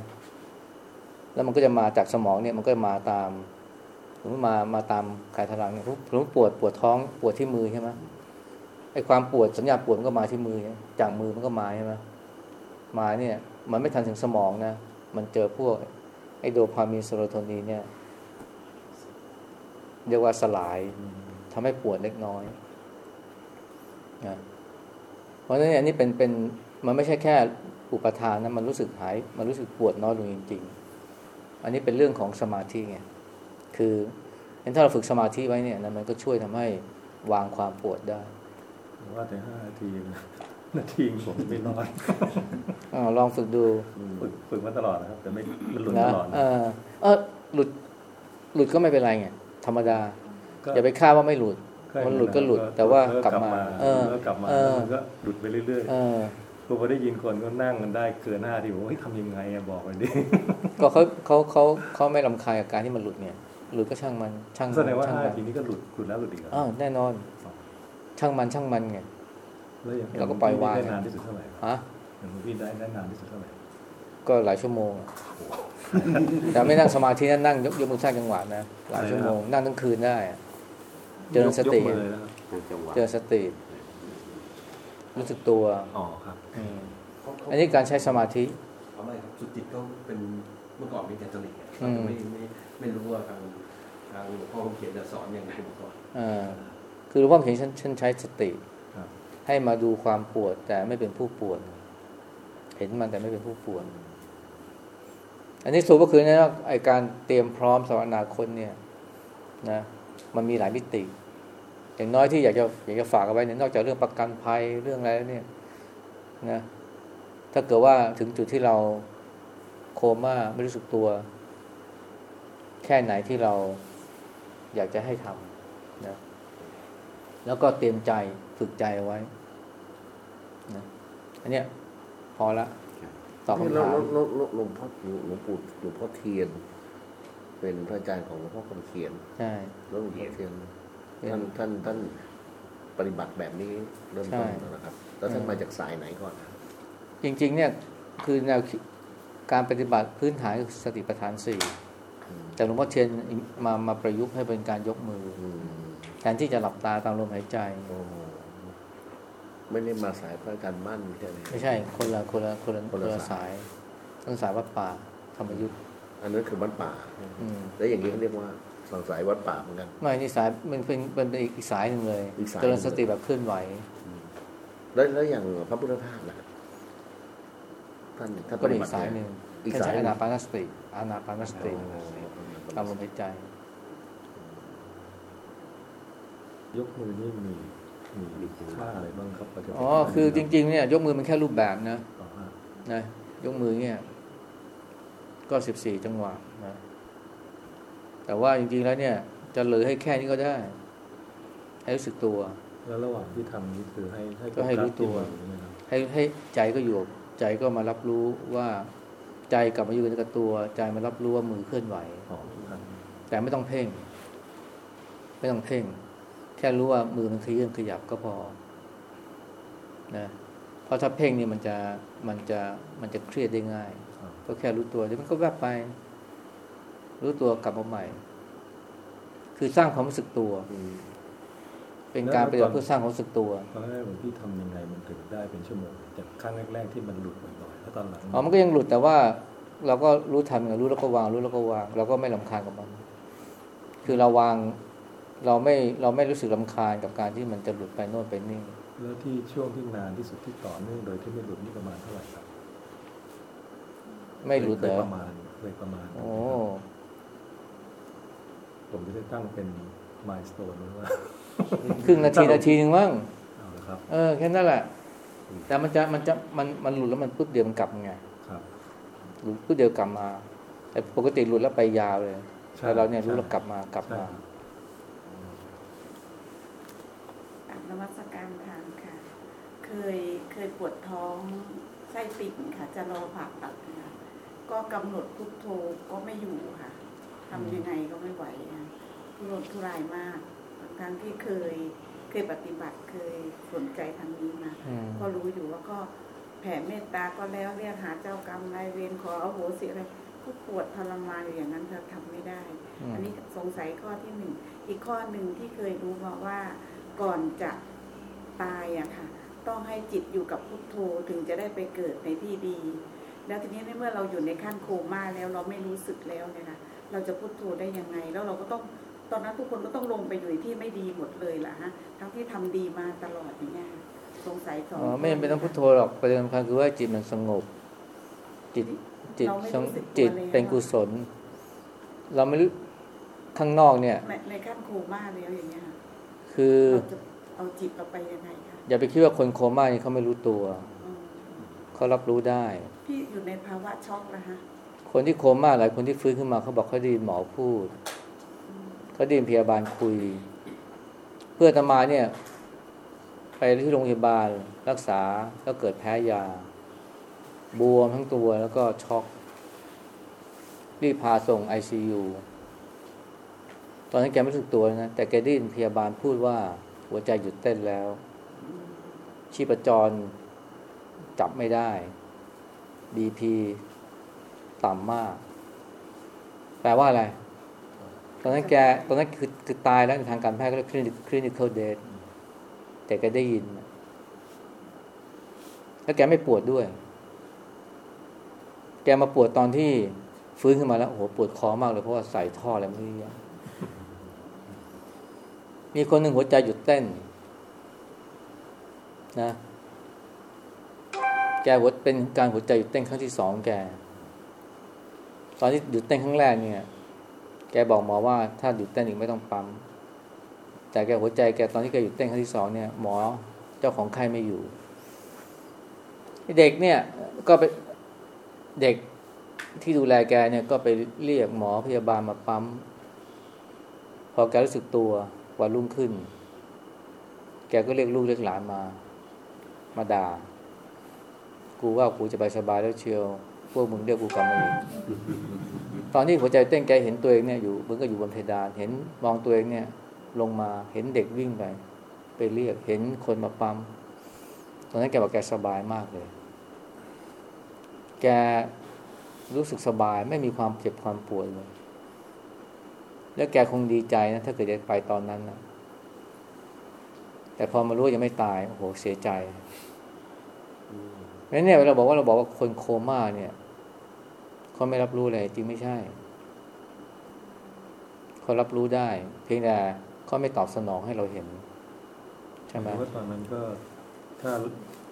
แล้วมันก็จะมาจากสมองเนี่ยมันก็มาตามสมมติมามาตามไขสันหลังเนี่ยสมมติปวดปวดท้องปวดที่มือใช่ไหมไอ้ความปวดสัญญาปวดมันก็มาที่มือจากมือมันก็มาใช่ไหมมาเนี่ย มันไม่ทันถึงสมองนะ มันเจอพวกไอโดพามีนเซโรโทนินเนี่ย เรียกว่าสลายทำให้ปวดเล็กน้อยนะเพราะฉะนั้นเนี่ยอันนี้เป็นเป็นมันไม่ใช่แค่อุปทานนะมันรู้สึกหาย มันรู้สึกปวดน้อยลงจริง ๆ อันนี้เป็นเรื่องของสมาธิไงคือเห็นถ้าเราฝึกสมาธิไว้เนี่ยนะมันก็ช่วยทำให้วางความปวดได้ว่าแต่ห้านาทีนะนาทีผมไม่นอนอาวลองฝึกดูฝึกฝึกมาตลอดนะครับแต่ไม่มันหลุดนะตลอดเอนะอเออหลุดหลุดก็ไม่เป็นไรไง ธรรมดาก็อย่าไปคาดว่าไม่หลุดก็มันหลุดก็หลุด แต่ว่ากลับมา เอเอออกลับมาเออมันก็หลุดไปเรื่อยเออๆพอได้ยินคนก็นั่งกันได้เกินหน้าที่ผมว่าเฮ้ยทำยังไงอะบอกเลยดิก็เขาเขาเขาเขาไม่ลำคาญกับการที่มันหลุดเนี่ยหลุดก็ช่างมันช่างมันแสดงว่าช่างห้ามันนาทีนี้ก็หลุดหลุดแล้วหลุดอีกเหรออ้าวแน่นอน ช่างมันช่างมันไงแล้วอย่างเราก็ปล่อยวางได้นานที่สุดเท่าไหร่ฮะอย่างหลวงพี่ได้ได้นานที่สุดเท่าไหร่ ก็หลายชั่วโมงอะแต่ไม่นั่งสมาธินะนั่งยกยกมือสร้างจังหวะนะหลายชั่วโมงนั่งทั้งคืนได้อะเจริญสติยกมือเลยนะครับจังหวะเจริญสติรู้สึกตัวอ๋อครับอืมอันนี้การใช้สมาธิเอาไม่ครับสุจิตก็เป็นเมื่อก่อนเป็นแกทอลิกอะอืมไม่ไม่ไม่รู้ว่าทางทางหลวงพ่อคำเขียนจะสอนอย่างไรมาก่อนอ่าคือหลวงพ่อเห็นฉันฉันใช้สติครับให้มาดูความปวดแต่ไม่เป็นผู้ปวด เห็นมันแต่ไม่เป็นผู้ปวด อันนี้สรุปก็คือนะไอการเตรียมพร้อมสำหรับอนาคตเนี่ยนะมันมีหลายมิติ อย่างน้อยที่อยากจะอยากจะฝากเอาไว้เนี่ยนอกจากเรื่องประกันภัยเรื่องอะไรแล้วเนี่ยนะถ้าเกิดว่าถึงจุดที่เราโคม่าไม่รู้สึกตัว แค่ไหนที่เราอยากจะให้ทำนะแล้วก็เตรียมใจฝึกใจเอาไว้นะอันเนี้ยพอละ ตอบคำแล้วถามแล้วแล้วแล้วหลวงพ่อหลวงปู่หลวงพ่อเทียน เป็นพระอาจารย์ของหลวงพ่อคำเขียนใช่แล้วหลวงพ่อเทียนเป็นท่านท่านท่านปฏิบัติแบบนี้เริ่มต้นแล้วนะครับ แล้วท่านมาจากสายไหนก่อนนะครับจริง ๆ เนี่ยคือแนวคิดการปฏิบัติพื้นฐานคือสติปัฏฐานสี่อืมแต่หลวงพ่อเทียนมามาประยุกต์ให้เป็นการยกมืออืมแทนที่จะหลับตาตามลมหายใจโอ้โห ไม่ได้มาสายพระอาจารย์มั่นใช่ไหมไม่ใช่คนละคนละคนละคนละคนละสาสายยต้นสายวัดป่าธรรมยุทธ์อันนั้นคือวัดป่าอืมแล้วอย่างนี้เขาเรียกว่าฝั่งสายวัดป่าเหมือนกันไม่นี่สายมันเป็นมันเป็นอีกสายหนึ่งเลยอีกสายเจริญสติแบบเคลื่อนไหว แล้วแล้วอย่างพระพุทธทาสล่ะท่านท่านก็เป็นอีปฏิกบัติสายหนึ่งอีกแค่สายใช้หนึ่อางนาปานสติอานาปานสติอ๋อตามลมหายใจ ยกมือนี่มี มีค่าอะไรบ้างครับปัจจุบันอ๋อคือจริง ๆ เนี่ย ยกมือมันแค่รูปแบบนะนะยกมือเนี่ย ก็สิบสี่จังหวะนะแต่ว่าจริง ๆ แล้วเนี่ย จะเหลือให้แค่นี้ก็ได้ ให้รู้สึกตัว แล้วระหว่างที่ทำนี่คือให้ให้ก็ให้รู้ตัว ให้ให้ใจก็อยู่ใจก็มารับรู้ว่าใจกลับมาอยู่กับตัว ใจมารับรู้ว่ามือเคลื่อนไหวแต่ไม่ต้องเพ่ง ไม่ต้องเพ่ง ค่รู้ว่ามือมันขยื่นขยับก็พอนะเพราะถ้าเพ่งนี่มันจะมันจะมันจะเครียดได้ง่าย ก็แค่รู้ตัวเดี๋ยวมันก็แวบไป รู้ตัวกลับมาใหม่ คือสร้างความรู้สึกตัวอืมเป็นการปฏิบัติเพื่อสร้างความรู้สึกตัวตอนแรกหลวงพี่ทำยังไงมันถึงได้เป็นชั่วโมงจากครั้งแรกๆที่มันหลุดบ่อยๆแล้วตอนหลังอ๋อมันก็ยังหลุดแต่ว่า เราก็รู้ทันไงรู้แล้วก็วางรู้แล้วก็วาง เราก็ไม่ลำคาญกับมัน คือเราวาง เราไม่เราไม่รู้สึกลำคาญกับการที่มันจะหลุดไปโน่นไปนี่แล้วที่ช่วงที่นานที่สุดที่ต่อเนื่องโดยที่ไม่หลุดนี่ประมาณเท่าไหร่ครับไม่หลุดเคเลยยประมาณเคยประมาณ โอ้ผมจะได้ตั้งเป็นมายสเตนว่าครึ่งนาทีนาทีหนึ่งมั้งเอาละครับเออแค่นั้นแหละ แต่มันจะมันจะมันมันหลุดแล้วมันปุ๊บเดียวมันกลับไงครับหลุดปุ๊บเดียวกลับมา แต่ปกติหลุดแล้วไปยาวเลยใช่แต่เราเนี่ยรู้ใช่แล้วกลับมากลับใช่มา กราบน มัสการทานค่ะ เคยเคยปวดท้องไส้ติ่งค่ะ จะรอผ่าตัดค่ะก็กำหนดพุทโธก็ไม่อยู่ค่ะทำยังไงก็ไม่ไหวค่ะทุรนทุรายมากทั้งที่เคยเคยปฏิบัติเคยสนใจทางนี้มาอืมก็รู้อยู่ว่าก็แผ่เมตตาก็แล้วเรียกหาเจ้ากรรมนายเวรขออโหสิอะไรก็ปวดทรมานอยู่อย่างนั้นจะทำไม่ได้อืมอันนี้สงสัยข้อที่หนึ่ง อีกข้อหนึ่งที่เคยรู้มาว่า ก่อนจะตายอะค่ะ ต้องให้จิตอยู่กับพุทโธถึงจะได้ไปเกิดในที่ดี แล้วทีนี้ในเมื่อเราอยู่ในขั้นโคม่าแล้วเราไม่รู้สึกแล้วเนี่ยนะเราจะพุทโธได้ยังไง แล้วเราก็ต้องตอนนั้นทุกคนก็ต้องลงไปอยู่ในที่ไม่ดีหมดเลยล่ะฮะทั้งที่ทำดีมาตลอดอย่างเงี้ยสงสัยสองอ๋อไม่จำเป็นต้องพุทโธหรอกประเด็นสำคัญคือว่าจิตมันสงบ จิตจิตเราไม่สงรู้สึกตัวจิตแล้วเป็นกุศล เราไม่รู้ข้างนอกเนี่ยในในขั้นโคม่าแล้วอย่างเงี้ย ค่ะคือเราจะเอาจิตเราไปยังไงคะอย่าไปคิดว่าคนโคม่านี่เขาไม่รู้ตัวอืมเขารับรู้ได้ พี่อยู่ในภาวะช็อกนะคะคนที่โคม่าหลายคนที่ฟื้นขึ้นมาเขาบอกเขาได้ยินหมอพูดอืมเขาได้ยินพยาบาลคุย เพื่อนอาตมาเนี่ย ไปที่โรงพยาบาลรักษาแล้วเกิดแพ้ยา บวมทั้งตัวแล้วก็ช็อกรีบพาส่งไอซียู ตอนนั้นแกไม่รู้สึกตัวนะ แต่แกได้ยินพยาบาลพูดว่า หัวใจหยุดเต้นแล้ว ชีพจรจับไม่ได้บีพีต่ำมาก แปลว่าอะไร ตอนนั้นแกตอนนั้นคือคือตายแล้วทางการแพทย์ก็เรียก clinic- clinical death แต่แกได้ยิน แล้วแกไม่ปวดด้วย แกมาปวดตอนที่ฟื้นขึ้นมาแล้วโอ้โหปวดคอมากเลยเพราะว่าใส่ท่ออะไรไม่รู้ มีคนหนึ่งหัวใจหยุดเต้นนะ แกหัวเป็นการหัวใจหยุดเต้นครั้งที่สองแก ตอนที่หยุดเต้นครั้งแรกเนี่ย แกบอกหมอว่าถ้าหยุดเต้นอีกไม่ต้องปั๊ม แต่แกหัวใจแกตอนที่แกหยุดเต้นครั้งที่สองเนี่ยหมอเจ้าของไข้ไม่อยู่ เด็กเนี่ยก็ไปเด็กที่ดูแลแกเนี่ยก็ไปเรียกหมอพยาบาลมาปั๊ม พอแกรู้สึกตัว วันรุ่งขึ้น แกก็เรียกลูกเรียกหลานมา มาด่า กูว่ากูจะไปสบายแล้วเชียว พวกมึงเรียกกูกลับมาอีกตอนที่หัวใจเต้นแกเห็นตัวเองเนี่ยอยู่มันก็อยู่บนเพดาน เห็นมองตัวเองเนี่ย ลงมาเห็นเด็กวิ่งไปไปเรียกเห็นคนมาปั๊มตอนนั้นแกบอกแกสบายมากเลย แกรู้สึกสบายไม่มีความเจ็บความปวดเลย แล้วแกคงดีใจนะ ถ้าเกิดจะไปตอนนั้นนะแต่พอมารู้ว่ายังไม่ตาย โอ้โห เสียใจเพราะฉะนั้นเนี่ยเราบอกว่าเราบอกว่าคนโคม่าเนี่ยเขาไม่รับรู้อะไรจริงไม่ใช่เขารับรู้ได้ เพียงแต่เขาไม่ตอบสนองให้เราเห็น ใช่ไหมเพราะว่าตอนนั้นก็ถ้า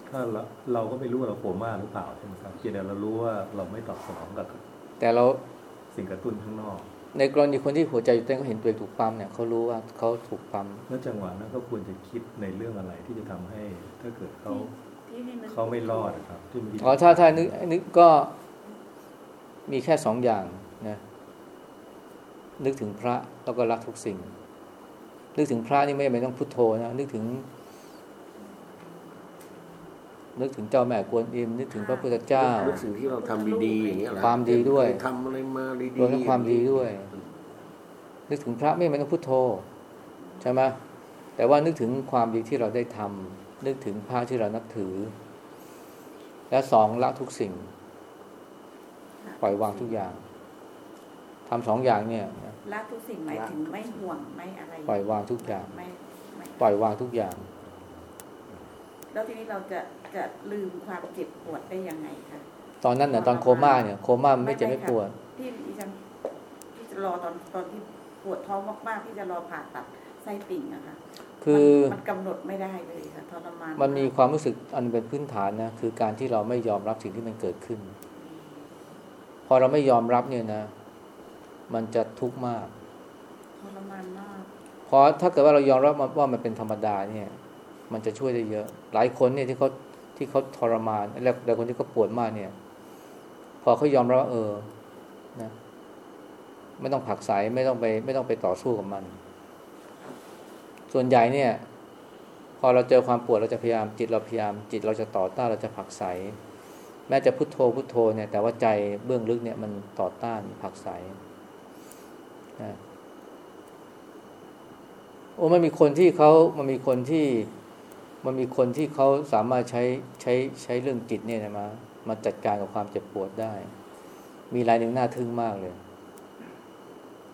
ถ้าเราเราก็ไม่รู้ว่าเราโคม่าหรือเปล่าใช่ไหมครับเพียงแต่เรารู้ว่าเราไม่ตอบสนองกับ แต่เราสิ่งกระตุ้นข้างนอก ในกรณีคนที่หัวใจหยุดเต้นเขาเห็นตัวเองถูกปั๊มเนี่ยเขารู้ว่าเขาถูกปั๊มแล้วจังหวะนั้นก็ควรจะคิดในเรื่องอะไรที่จะทำให้ ถ้าเกิดเขาที่ให้นึกเขาไม่รอดอะครับที่มีอ๋อถ้าถ้านึกนึกก็มีแค่สองอย่างนะนึกถึงพระแล้วก็รักทุกสิ่ง นึกถึงพระนี่ไม่จำเป็นต้องพุทโธนะนึกถึง นึกถึงเจ้าแม่กวนอิม นึกถึงพระพุทธเจ้านึกสิ่งที่เราทำดีๆอย่างเงี้ยเหรอความดีด้วยทำอะไรมาดีๆรวมทั้งความดีด้วย นึกถึงพระไม่จำเป็นต้องพุทโธใช่ไหมแต่ว่านึกถึงความดีที่เราได้ทำนึกถึงพระที่เรานับถือ และสองละทุกสิ่ง ปล่อยวางทุกอย่างทำสองอย่างเนี่ยนะละทุกสิ่งหมายถึงไม่ห่วงไม่อะไรปล่อยวางทุกอย่างไม่ไม่อปล่อยวางทุกอย่าง แล้วทีนี้เราจะจะลืมความเจ็บปวดได้ยังไงคะตอนนั้นเนี่ยตอนโคม่าเนี่ยโคม่ามันไม่เจ็บไม่ปวดที่ดิฉันที่จะรอตอนตอนที่ ปวดท้องมากๆที่จะรอผ่าตัดไส้ติ่งอะค่ะคือมันมันกำหนดไม่ได้เลยค่ะทรมานมันมีความรู้สึกอันเป็นพื้นฐานนะคือการที่เราไม่ยอมรับสิ่งที่มันเกิดขึ้น พอเราไม่ยอมรับเนี่ยนะ มันจะทุกข์มากทรมานมากเพราะถ้าเกิดว่าเรายอมรับว่ามันเป็นธรรมดาเนี่ย มันจะช่วยได้เยอะ หลายคนเนี่ยที่เขาที่เขาทรมานแล้วแต่คนที่เขาปวดมากเนี่ย พอเขายอมรับว่าเออนะ ไม่ต้องผักไสไม่ต้องไป ไม่ต้องไปต่อสู้กับมัน ส่วนใหญ่เนี่ย พอเราเจอความปวดเราจะพยายามจิตเราพยายาม จิตเราจะต่อต้านเราจะผักไสแม้จะพุโทโธพุโทโธเนี่ย แต่ว่าใจเบื้องลึกเนี่ยมันต่อต้านผักไสนะโอ้มันมีคนที่เขามันมีคนที่มันมีคนที่เขาสามารถใช้ใช้ใช้เรื่องจิตเนี่ยนะมามาจัดการกับความเจ็บปวดได้ มีรายหนึ่งน่าทึ่งมากเลย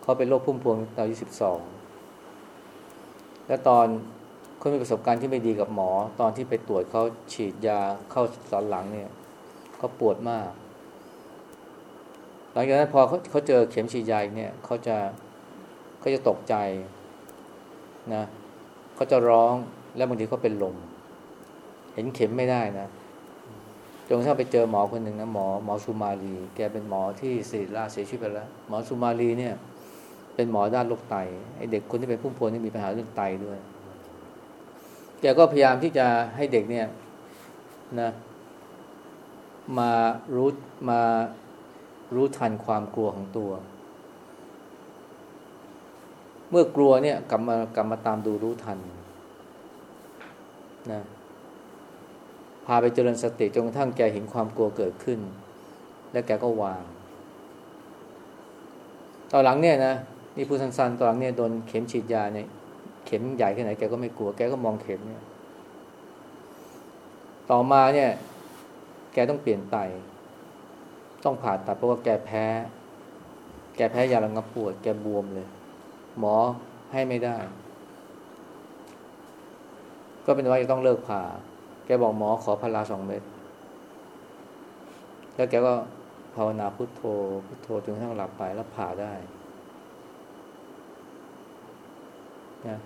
เขาเป็นโรคพุ่มพวงตอนอายุสิบสองแล้วตอนเขามีประสบการณ์ที่ไม่ดีกับหมอ ตอนที่ไปตรวจเขาฉีดยาเข้าสันหลังเนี่ยเขาปวดมาก หลังจากนั้นพอเขาเขาเจอเข็มฉีดยาเนี่ยเขาจะเขาจะตกใจนะเขาจะร้องแล้วบางทีเขาเป็นลม เห็นเข็มไม่ได้นะจนกระทั่งไปเจอหมอคนหนึ่งนะหมอหมอสุมาลี แกเป็นหมอที่ศิริราชเสียชีวิตไปแล้ว หมอสุมาลีเนี่ย เป็นหมอด้านโรคไตไอเด็กคนที่เป็นพุ่มพวงนี่มีปัญหาเรื่องไตด้วย แกก็พยายามที่จะให้เด็กเนี่ยนะมารู้มารู้ทันความกลัวของตัว เมื่อกลัวเนี่ยกลับมากลับมาตามดูรู้ทันนะพาไปเจริญสติจนกระทั่งแกเห็นความกลัวเกิดขึ้น แล้วแกก็วาง ตอนหลังเนี่ยนะ นี่พูดสั้นๆตอนหลังเนี่ยโดนเข็มฉีดยาเนี่ยเข็มใหญ่แค่ไหนแกก็ไม่กลัวแกก็มองเข็มเนี่ย ต่อมาเนี่ย แกต้องเปลี่ยนไต ต้องผ่าตัดเพราะว่าแกแพ้ แกแพ้ยาระงับปวด แกบวมเลย หมอให้ไม่ได้ ก็เป็นว่าจะต้องเลิกผ่า แกบอกหมอขอพาราสองเม็ดแล้วแกก็ภาวนาพุทโธพุทโธจนกระทั่งหลับไปแล้วผ่าได้ นะ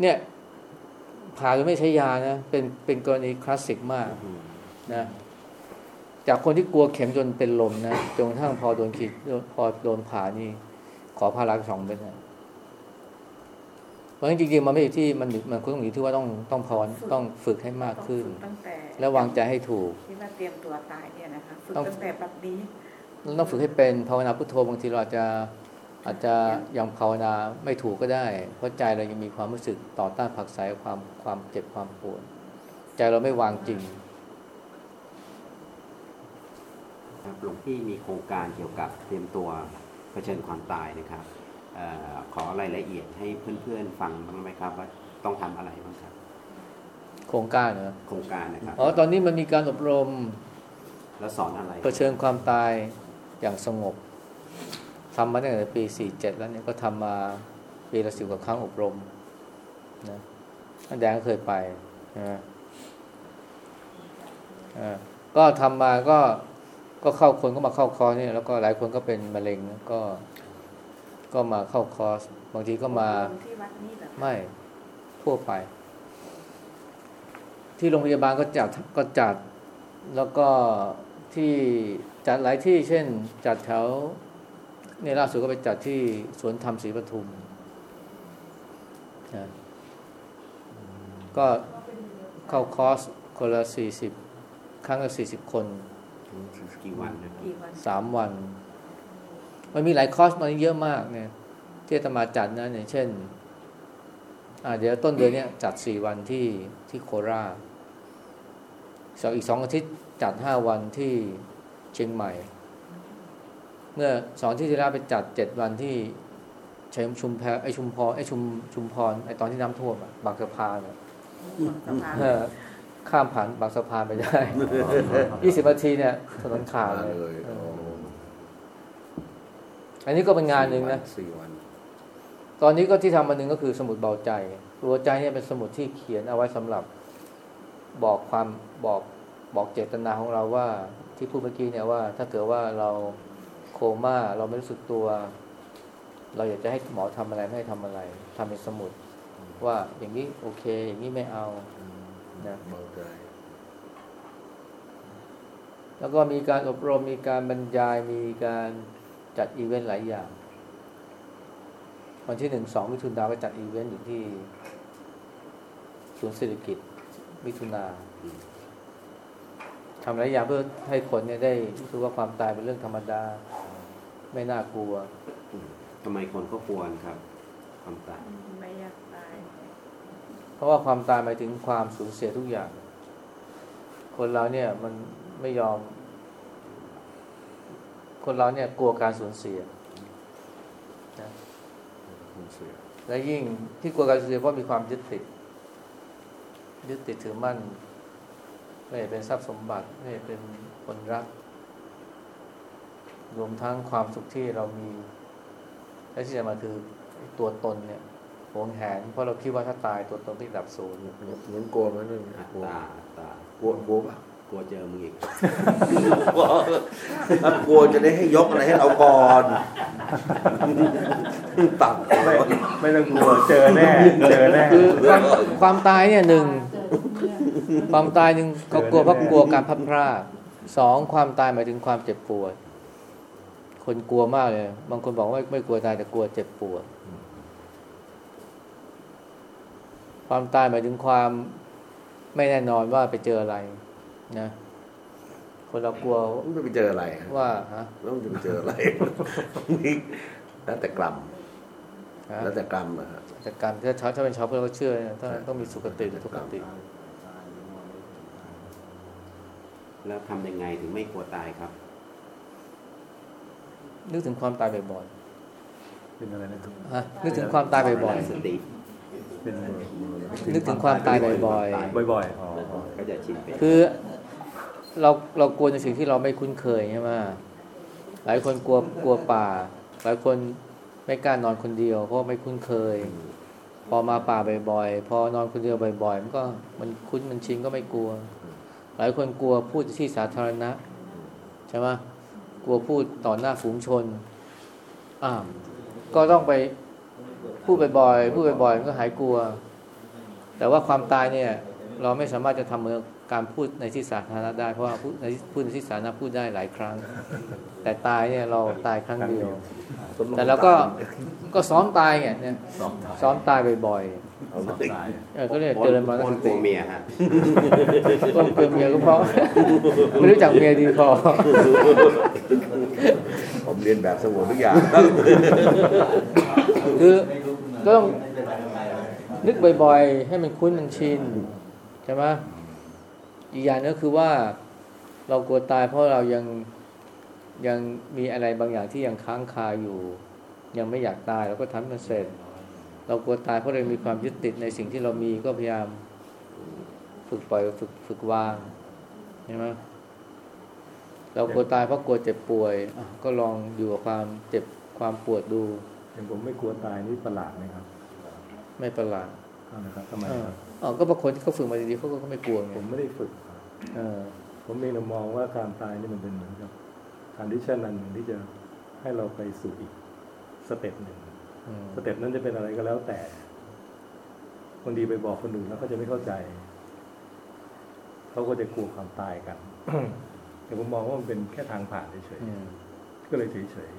เนี่ยผ่าโดยไม่ใช้ยานะเป็นเป็นกรณีคลาสสิกมากนะจากคนที่กลัวเข็มจนเป็นลมนะจนกระทั่งพอโดนขีดพอโดนผ่านี่ ขอพาราสองเม็ดนะเพราะฉะนั้นจริงๆมันไม่อยู่ที่มันมันต้องอยู่ที่ว่าต้องต้องพรต้องฝึกให้มากต้องขึ้นฝึกตั้งแต่แล้ววางใจให้ถูกที่ว่าเตรียมตัวตายเนี่ยนะคะฝึกต้องตั้งแต่บัดนี้เราต้องฝึกให้เป็นภาวนาพุทโธบางทีเราอาจจะ อาจจะยังภาวนาไม่ถูกก็ได้ เพราะใจเรายังมีความรู้สึกต่อต้านผักใสความความเจ็บความปวดใจเราไม่วางจริงครับหลวงพี่มีโครงการเกี่ยวกับเตรียมตัวเผชิญความตายนะครับเออขอรายละเอียดให้เพื่อนๆฟังบ้างไหมครับ ว่าต้องทำอะไรบ้างครับ โครงการเนอะโครงการนะครับอ๋อตอนนี้มันมีการอบรม แล้วสอนอะไรเผชิญความตายอย่างสงบ ทำมาตั้งแต่ปี47แล้วเนี่ยก็ทำมาปีละสิบกว่าครั้งอบรมนะท่านแดงก็เคยไปนะอ่าก็ทำมาก็ก็เข้าคนก็มาเข้าคอร์สเนี่ยแล้วก็หลายคนก็เป็นมะเร็งนะก็ก็มาเข้าคอร์สบางทีก็มาที่วัดนี้เหรอคะไม่ทั่วไป ที่โรงพยาบาลก็จัดก็จัด แล้วก็ที่จัดหลายที่เช่น จัดแถว เนี่ยล่าสุดก็ไปจัดที่สวนธรรมศรีปทุมนะก็เข้าคอร์สคนละสี่สิบครั้งละสี่สิบคนกี่วันนะกี่วันสามวัน มันมีหลายคอร์สมันเยอะมากเนี่ยที่อาตมาจัดนะอย่างเช่นอ่าเดี๋ยวต้นเดือนเนี้ยจัดสี่วันที่ที่โคราชสองอีกสองอาทิตย์จัดห้าวันที่เชียงใหม่ เมื่อสองอาที่ที่แล้วไปจัดเจ็ดวันที่ชัยชุมแพไอชุมพรไอชุมชุมพรไอตอนที่น้ำท่วมอะบางสะพานอะสะพานเออข้ามผ่านบางสะพานไปได้ยี่สิบนาทีเนี่ยถนนขาดมาเลยเลยเออ๋อออันนี้ก็เป็นงานหนึ่งนะสี่วันตอนนี้ก็ที่ทำมาหนึ่งก็คือสมุดเบาใจตัวใจเนี่ยเป็นสมุดที่เขียนเอาไว้สำหรับบอกความบอกบอกเจตนาของเราว่าที่พูดเมื่อกี้เนี่ยว่า ถ้าเกิดว่าเรา โคม่าเราไม่รู้สึกตัว เราอยากจะให้หมอทำอะไรไม่ให้ทำอะไรทำเป็นสมุด ว่าอย่างนี้โอเค อย่างนี้ไม่เอานะเบาใจแล้วก็มีการอบรมมีการบรรยายมีการจัดอีเวนต์หลายอย่างวันที่หนึ่งสองมิถุนาก็จัดอีเวนต์อยู่ที่ศูนย์เศรษฐกิจมิถุนาทำหลายอย่างเพื่อให้คนเนี่ยได้รู้สึกว่าความตายเป็นเรื่องธรรมดา ไม่น่ากลัวทำไมคนก็กลัวครับ ความตายไม่อยากตาย เพราะว่าความตายหมายถึงความสูญเสียทุกอย่าง คนเราเนี่ยมันไม่ยอม คนเราเนี่ยกลัวการสูญเสียนะคุณเสียและยิ่งที่กลัวการสูญเสียเพราะมีความยึดติด ยึดติดถือมั่น ไม่ว่าจะเป็นทรัพย์สมบัติ ไม่ว่าจะเป็นคนรัก รวมทั้งความสุขที่เรามีและที่สำคัญคือตัวตนเนี่ยหวงแหนเพราะเราคิดว่าถ้าตายตัวตนที่ดับศูนย์งั้นกลัวไหมเรื่องนี้อัตกลัวตาอัตตากลัวกลัวปะกลัวเจอมึงอีกถ้ากลัวจะได้ให้ยกอะไรให้เราก่อนตับไม่ไม่ต้องกลัวเจอแน่เจอแน่คือความความตายเนี่ยหนึ่งความตายหนึ่งเขากลัวเพราะกลัวการพัดพรากสองความตายหมายถึงความเจ็บปวด คนกลัวมากเลย บางคนบอกว่าไม่ไม่กลัวตายแต่กลัวเจ็บปวด ความตายหมายถึงความไม่แน่นอนว่าไปเจออะไร นะ คนเรากลัวมันจะไปเจออะไรฮะว่าฮะแล้วมันจะไปเจออะไรนี่แล้วแต่กรรมฮะแล้วแต่กรรมนะฮะแต่การถ้าชาวถ้าเป็นชาวพุทธเขาเชื่อเนี่ยต้องต้องมีสุคติหรือทุกขติแล้วทำยังไงถึงไม่กลัวตายครับ นึกถึงความตายบ่อยเป็นอะไรนะครับๆฮะนึกถึงความตายบ่อยสติเป็นๆนึกถึงความตายบ่อยบ่อยๆอ๋อก็จะชินเป็นๆคือเราเรากลัวในสิ่งที่เราไม่คุ้นเคยใช่ไหมหลายคนกลัวกลัวป่า หลายคนไม่กล้านอนคนเดียว เพราะไม่คุ้นเคย พอมาป่าบ่อยๆพอนอนคนเดียวบ่อยๆมันก็มันคุ้นมันชินก็ไม่กลัว หลายคนกลัวพูดที่สาธารณะใช่ไหมก ลัวพูดต่อหน้าฝูงชนอ่าก็ต้องไปพูดบ่อยๆพูดบ่อยๆมันก็หายกลัว แต่ว่าความตายเนี่ย เราไม่สามารถจะทำเหมือน การพูดในที่สาธารณะได้ เพราะว่าพูดในที่พูดในที่สาธารณะพูดได้หลายครั้ง แต่ตายเนี่ยเราตายครั้งเดียว แต่เราก็ก็ซ้อมตายไงเนี่ยซ้อมตายบ่อยเอาเลยๆเออก็เรียกเจริญมรณคสนกลัติวเมียฮะต้นเกลือเมียก็เพราะไม่รู้จักเมียดีพอผมเรียนแบบสงวนทุกอย่างคือก็ต้องนึกบ่อยๆ ให้มันคุ้นมันชินใช่ไหม อีกอย่างนึงก็คือว่าเรากลัวตายเพราะเรายังยังมีอะไรบางอย่างที่ยังค้างคาอยู่ ยังไม่อยากตายเราก็ทำให้มันเสร็จ เรากลัวตายเพราะเรามีความยึดติดในสิ่งที่เรามีก็พยายามฝึกปล่อยฝึกฝึกวางใช่ไหมเรากลัวตายเพราะกลัวเจ็บป่วยอะก็ลองอยู่กับความเจ็บความปวดดูอย่างผมไม่กลัวตายนี่ประหลาดไหมครับ ไม่ประหลาดเอานะครับทำไมเอคอรับ อ๋อก็บางคนที่เขาฝึกมาดีๆเขาก็ไม่กลัวไงผมไม่ได้ฝึกครับเออผมเองเรามองว่าการตายนี่มันเป็นเหมือนกับการ transition อันหนึ่งที่จะให้เราไปสู่อีก step หนึ่งอืม step นั้นจะเป็นอะไรก็แล้วแต่บางทีไปบอกคนอื่นแล้วเขาจะไม่เข้าใจเขาก็จะกลัวความตายกัน แต่ผมมองว่ามันเป็นแค่ทางผ่านเฉยอืมๆก็เลยเฉย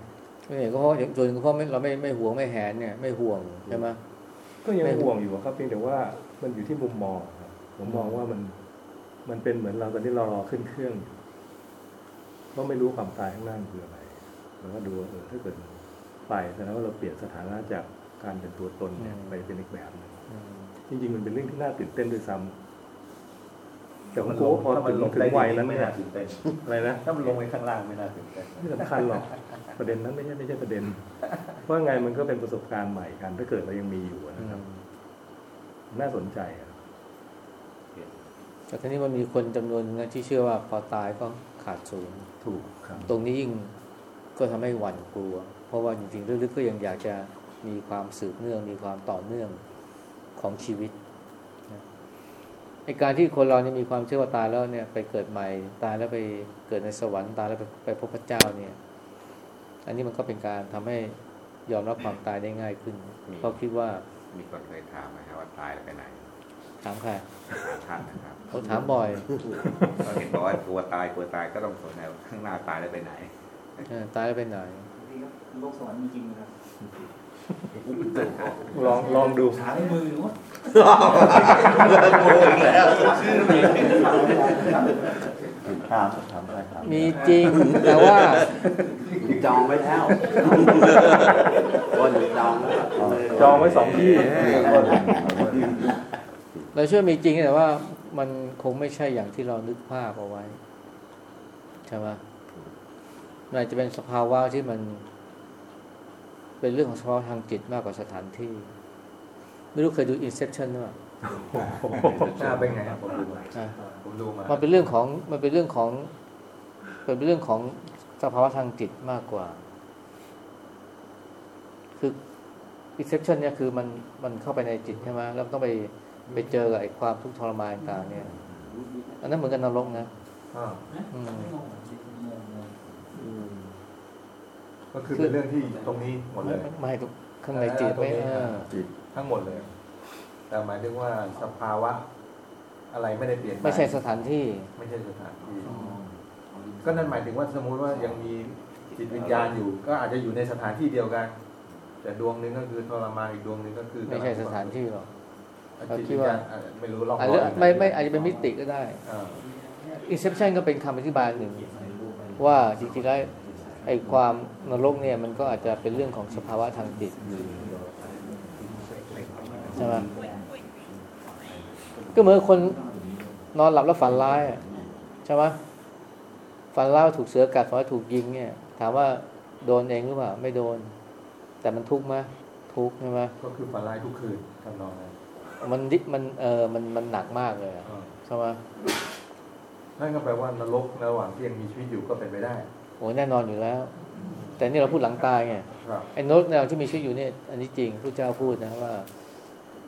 ไม่เห็นก็เพราะอย่างส่วนหนึ่งก็เพราะไม่เราไม่ไม่ห่วงไม่แหนเนี่ย ไม่ห่วงใช่ไหมๆก็ยังไม่ห่วงอยู่อะครับเพียงแต่ว่า มันอยู่ที่มุมมองครับผมมองว่ามันมันเป็นเหมือนเราตอนที่เรารอขึ้นเครื่องอยู่ก็ไม่รู้ความตายข้างหน้ามันคืออะไรแล้วก็ดูว่าเออถ้าเกิดไปแสดงว่าเราเปลี่ยนสถานะจากการเป็นตัวตนเนี่ยไปเป็นอีกแบบหนึงอืมจริงๆมันเป็นเรื่องที่น่าตื่นเต้นด้วยซ้ำแต่ผมมันกลลัวงพอถ้ามันถึงลงถึงได้วัยดีนั้นไม่เนี่ยน่าตื่นเต้นอะไรนะถ้ามันลงไปข้างล่างไม่น่าตื่นเต้นไม่สำคัญหรอกประเด็นนั้นไม่ใช่ไม่ใช่ประเด็น เพราะไงมันก็เป็นประสบการณ์ใหม่กัน ถ้าเกิดเรายังมีอยู่อืนะครับม น่าสนใจอะแต่ทีนี้มันมีคนจำนวนนึงนะที่เชื่อว่าพอตายก็ขาดศูนย์ถูกครับ ตรงนี้ยิ่งก็ทำให้หวั่นกลัว เพราะว่าจริงๆลึกๆก็ยังอยากจะมีความสืบเนื่อง มีความต่อเนื่องของชีวิตนะไอการที่คนเราเนี่ยมีความเชื่อว่าตายแล้วเนี่ย ไปเกิดใหม่ตายแล้วไปเกิดในสวรรค์ตายแล้วไปไปพบพระเจ้าเนี่ย อันนี้มันก็เป็นการทำให้ยอมรับความตายได้ง่ายขึ้นเพราะคิดว่ามีคนเคยถามนะค รับว่าตายแล้วไปไหนถามใครถามท่านนะครับเขาถามบ่อยก็เห็นบอกว่ากลัวตายกลัวตายก็ต้องสนใจว่าข้างหน้าตายแล้วไปไหนเออตายแล้วไปไหนโลกสวรรค์มีจริงนะครับลองลองดูหาในมือวะถามถามอะไรถามมีจริงแต่ว่าจองไว้แล้วคน จองแล้วจองไว้สองที่เราเชื่อมีจริงแต่ว่ามันคงไม่ใช่อย่างที่เรานึกภาพเอาไว้ใช่ไหมมันอาจจะเป็นสภาวะที่มัน เป็นเรื่องของสภาวะทางจิตมากกว่าสถานที่ ไม่รู้เคยดู Inception หรือเปล่าหน้าเป็นไงครับผมดูมาอะผมดูมามันเป็นเรื่องของมันเป็นเรื่องของเป็นเรื่องของสภาวะทางจิตมากกว่า คือ Inception เนี่ยคือมันมันเข้าไปในจิตใช่ไหมแล้วมันต้องไปไปเจอกับไอ้ความทุกข์ทรมานต่างๆเนี่ย อันนั้นเหมือนกับนรกนะอ่าอืมก็คือเป็นเรื่องที่ตรงนี้หมดเลยไม่ทุกข้างในจิตไม่เออจิตทั้งหมดเลย แต่หมายถึงว่าสภาวะ อะไรไม่ได้เปลี่ยนปไม่ใช่สถานที่ ไม่ใช่สถานที่ ก็นั่นหมายถึงว่าสมมุติว่ายังมีจิตวิญญาณอยู่ ก็อาจจะอยู่ในสถานที่เดียวกัน แต่ดวงหนึ่งก็คือทรมานอีกดวงหนึ่งก็คือ ไม่ใช่สถานที่หรอกจิตวิญญาณอาจจะไม่รู้ลองอาจจะไม่ไม่อาจจะเป็นมิติก็ได้อ่า Inception ก็เป็นคำอธิบายหนึ่ง ว่าจริงๆแล้วไอ้ความนรกเนี่ยมันก็อาจจะเป็นเรื่องของสภาวะทางจิตใช่ไหมก็เหมือนคนนอนหลับแล้วฝันร้ายอะใช่ไหมฝันร้ายว่าถูกเสือกัดฝันว่าถูกยิงเนี่ย ถามว่าโดนเองหรือเปล่าไม่โดน แต่มันทุกข์ไหมทุกข์ใช่ไหมก็คือฝันร้ายทุกคืนทำนองนั้นมันดิมันเออมันมันหนักมากเลยอะอ่าใช่ไหมนั่นก็แปลว่านรกระหว่างที่ยังมีชีวิตอยู่ก็เป็นไปได้โอ้แน่นอนอยู่แล้ว แต่นี่เราพูดหลังตายไงครับไอ้นรกแนวที่มีชีวิตอยู่เนี่ยอันนี้จริงพระเจ้าพูดนะว่า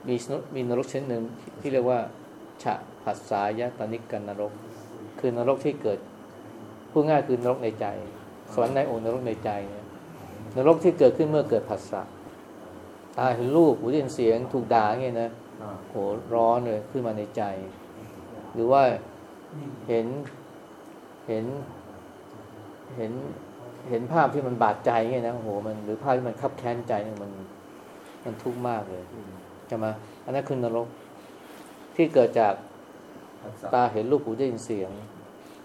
มีนรกมีนรกชนิดหนึ่งที่เรียกว่าฉะผัสสายตานิกันนรก คือนรกที่เกิดพูดง่ายคือนรกในใจสวรรค์ในองค์นรกในใจเนี่ย นรกที่เกิดขึ้นเมื่อเกิดผัสสะตาเห็นรูปหูได้ยินเสียงถูกด่าเงี้ยนะอ่าโหร้อนเลยขึ้นมาในใจ หรือว่าเห็นเห็นเห็นเห็นภาพที่มันบาดใจเงี้ยนะโอ้โหมันหรือภาพที่มันคับแค้นใจเนี่ยมันมันทุกข์มากเลยใช่ไหมอันนั้นคือนรกที่เกิดจากทักษะตาเห็นรูปหูได้ยินเสียง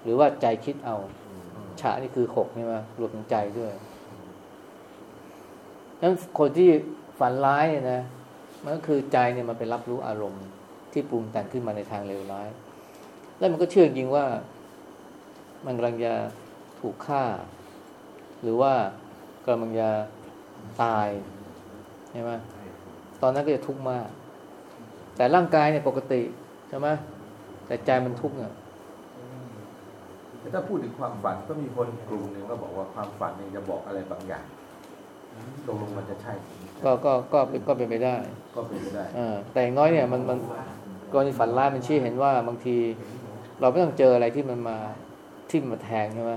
หรือว่าใจคิดเอาฉะนี่คือหกใช่ไหมรวมถึงใจด้วย นั้นคนที่ฝันร้ายเนี่ยนะมันก็คือใจเนี่ยมันไปรับรู้อารมณ์ ที่ปรุงแต่งขึ้นมาในทางเลวร้าย แล้วมันก็เชื่อจริงว่า มันกำลังจะถูกฆ่า หรือว่ากำลังจะตายใช่ไหมตอนนั้นก็จะทุกข์มาก แต่ร่างกายเนี่ยปกติใช่ไหมแต่ใจมันทุกข์อะถ้าพูดถึงความฝันก็มีคนกลุ่มหนึ่งก็บอกว่าความฝันเนี่ยจะบอกอะไรบางอย่าง ตกลงมันจะใช่ ก็ก็ก็เป็นก็เป็นไปได้ ก็เป็นไปได้เออแต่อย่างน้อยเนี่ยมันมันกรณีฝันร้ายมันชี้เห็นว่าบางที เราไม่ต้องเจออะไรที่มันมาทิ่มมาแทงใช่ไหม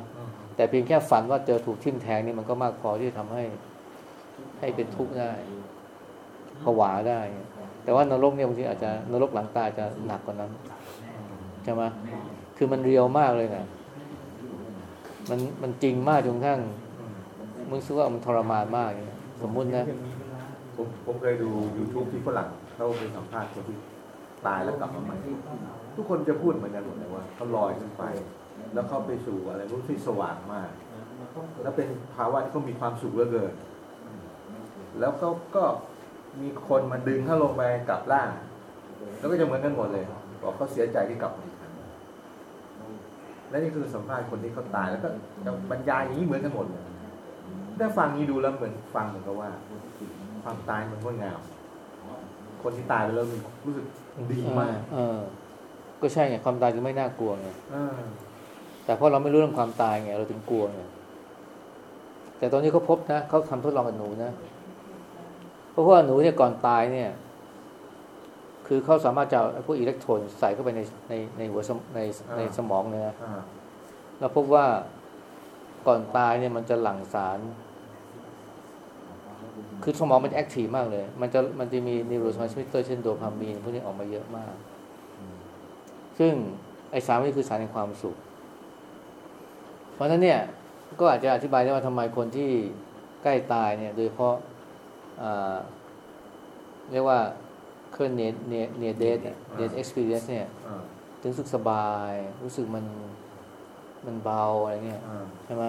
แต่เพียงแค่ฝันว่าเจอถูกทิ่มแทงนี่มันก็มากพอที่จะทำให้ให้เป็นทุกข์ได้ผวาได้ แต่ว่านรกเนี่ยบางทีอาจจะนรกหลังตายจะหนักกว่านั้นใช่ไหมคือมันเรียวมากเลยนะมันมันจริงมากจนกระทั่ง มึงรู้สึกว่ามันทรมานมากอย่างเงี้ยสมมุตินะ ผมผมเคยดู YouTube ที่ฝรั่งเขาไปสัมภาษณ์คนที่ตายแล้วกลับมาใหม่ ทุกคนจะพูดเหมือนกันหมดเลยว่าเขาลอยขึ้นไป แล้วเขาไปสู่อะไรรู้ที่สว่างมาก แล้วเป็นภาวะที่เขามีความสุขเหลือเกิน แล้วเขาก็มีคนมาดึงเขาลงไปกลับล่าง แล้วก็จะเหมือนกันหมดเลยบอกเขาเสียใจที่กลับมาอีกครั้งและนี่คือสัมภาษณ์คนที่เขาตายแล้วก็บรรยายอย่างนี้เหมือนกันหมดเลย ได้ฟังนี้ดูแล้วเหมือนฟังเหมือนกับว่า ความตายมันงดงาม คนที่ตายไปแล้วมีรู้สึกดีมากเออ ก็ใช่ไงความตายจึงไม่น่ากลัวไงเออแต่เพราะเราไม่รู้เรื่องความตายไงเราถึงกลัวไงแต่ตอนนี้เขาพบนะเขาทำทดลองกับหนูนะเพราะว่าหนูเนี่ยก่อนตายเนี่ย คือเขาสามารถจะเอาพวกอิเล็กโทรนใส่เข้าไปในในในหัวสมในในสมองเลยนะอ่าแล้วพบว่าก่อนตายเนี่ยมันจะหลั่งสาร คือสมองมัน active มากเลย มันจะมันจะมี neurotransmitter เช่นโดพามีนพวกนี้ออกมาเยอะมาก ซึ่งไอสารพวกนี้คือสารแห่งความสุข เพราะฉะนั้นเนี่ยก็อาจจะอธิบายได้ว่าทำไมคนที่ใกล้ตายเนี่ย โดยเฉพาะอ่าเรียกว่าเคลื่อนเนเนเนเดสเนี่ยเนเอ็กซ์เพรียนเนี่ยอ่าถึงรู้สึกสบาย รู้สึกมันมันเบาอะไรเงี้ยอ่าใช่ไหม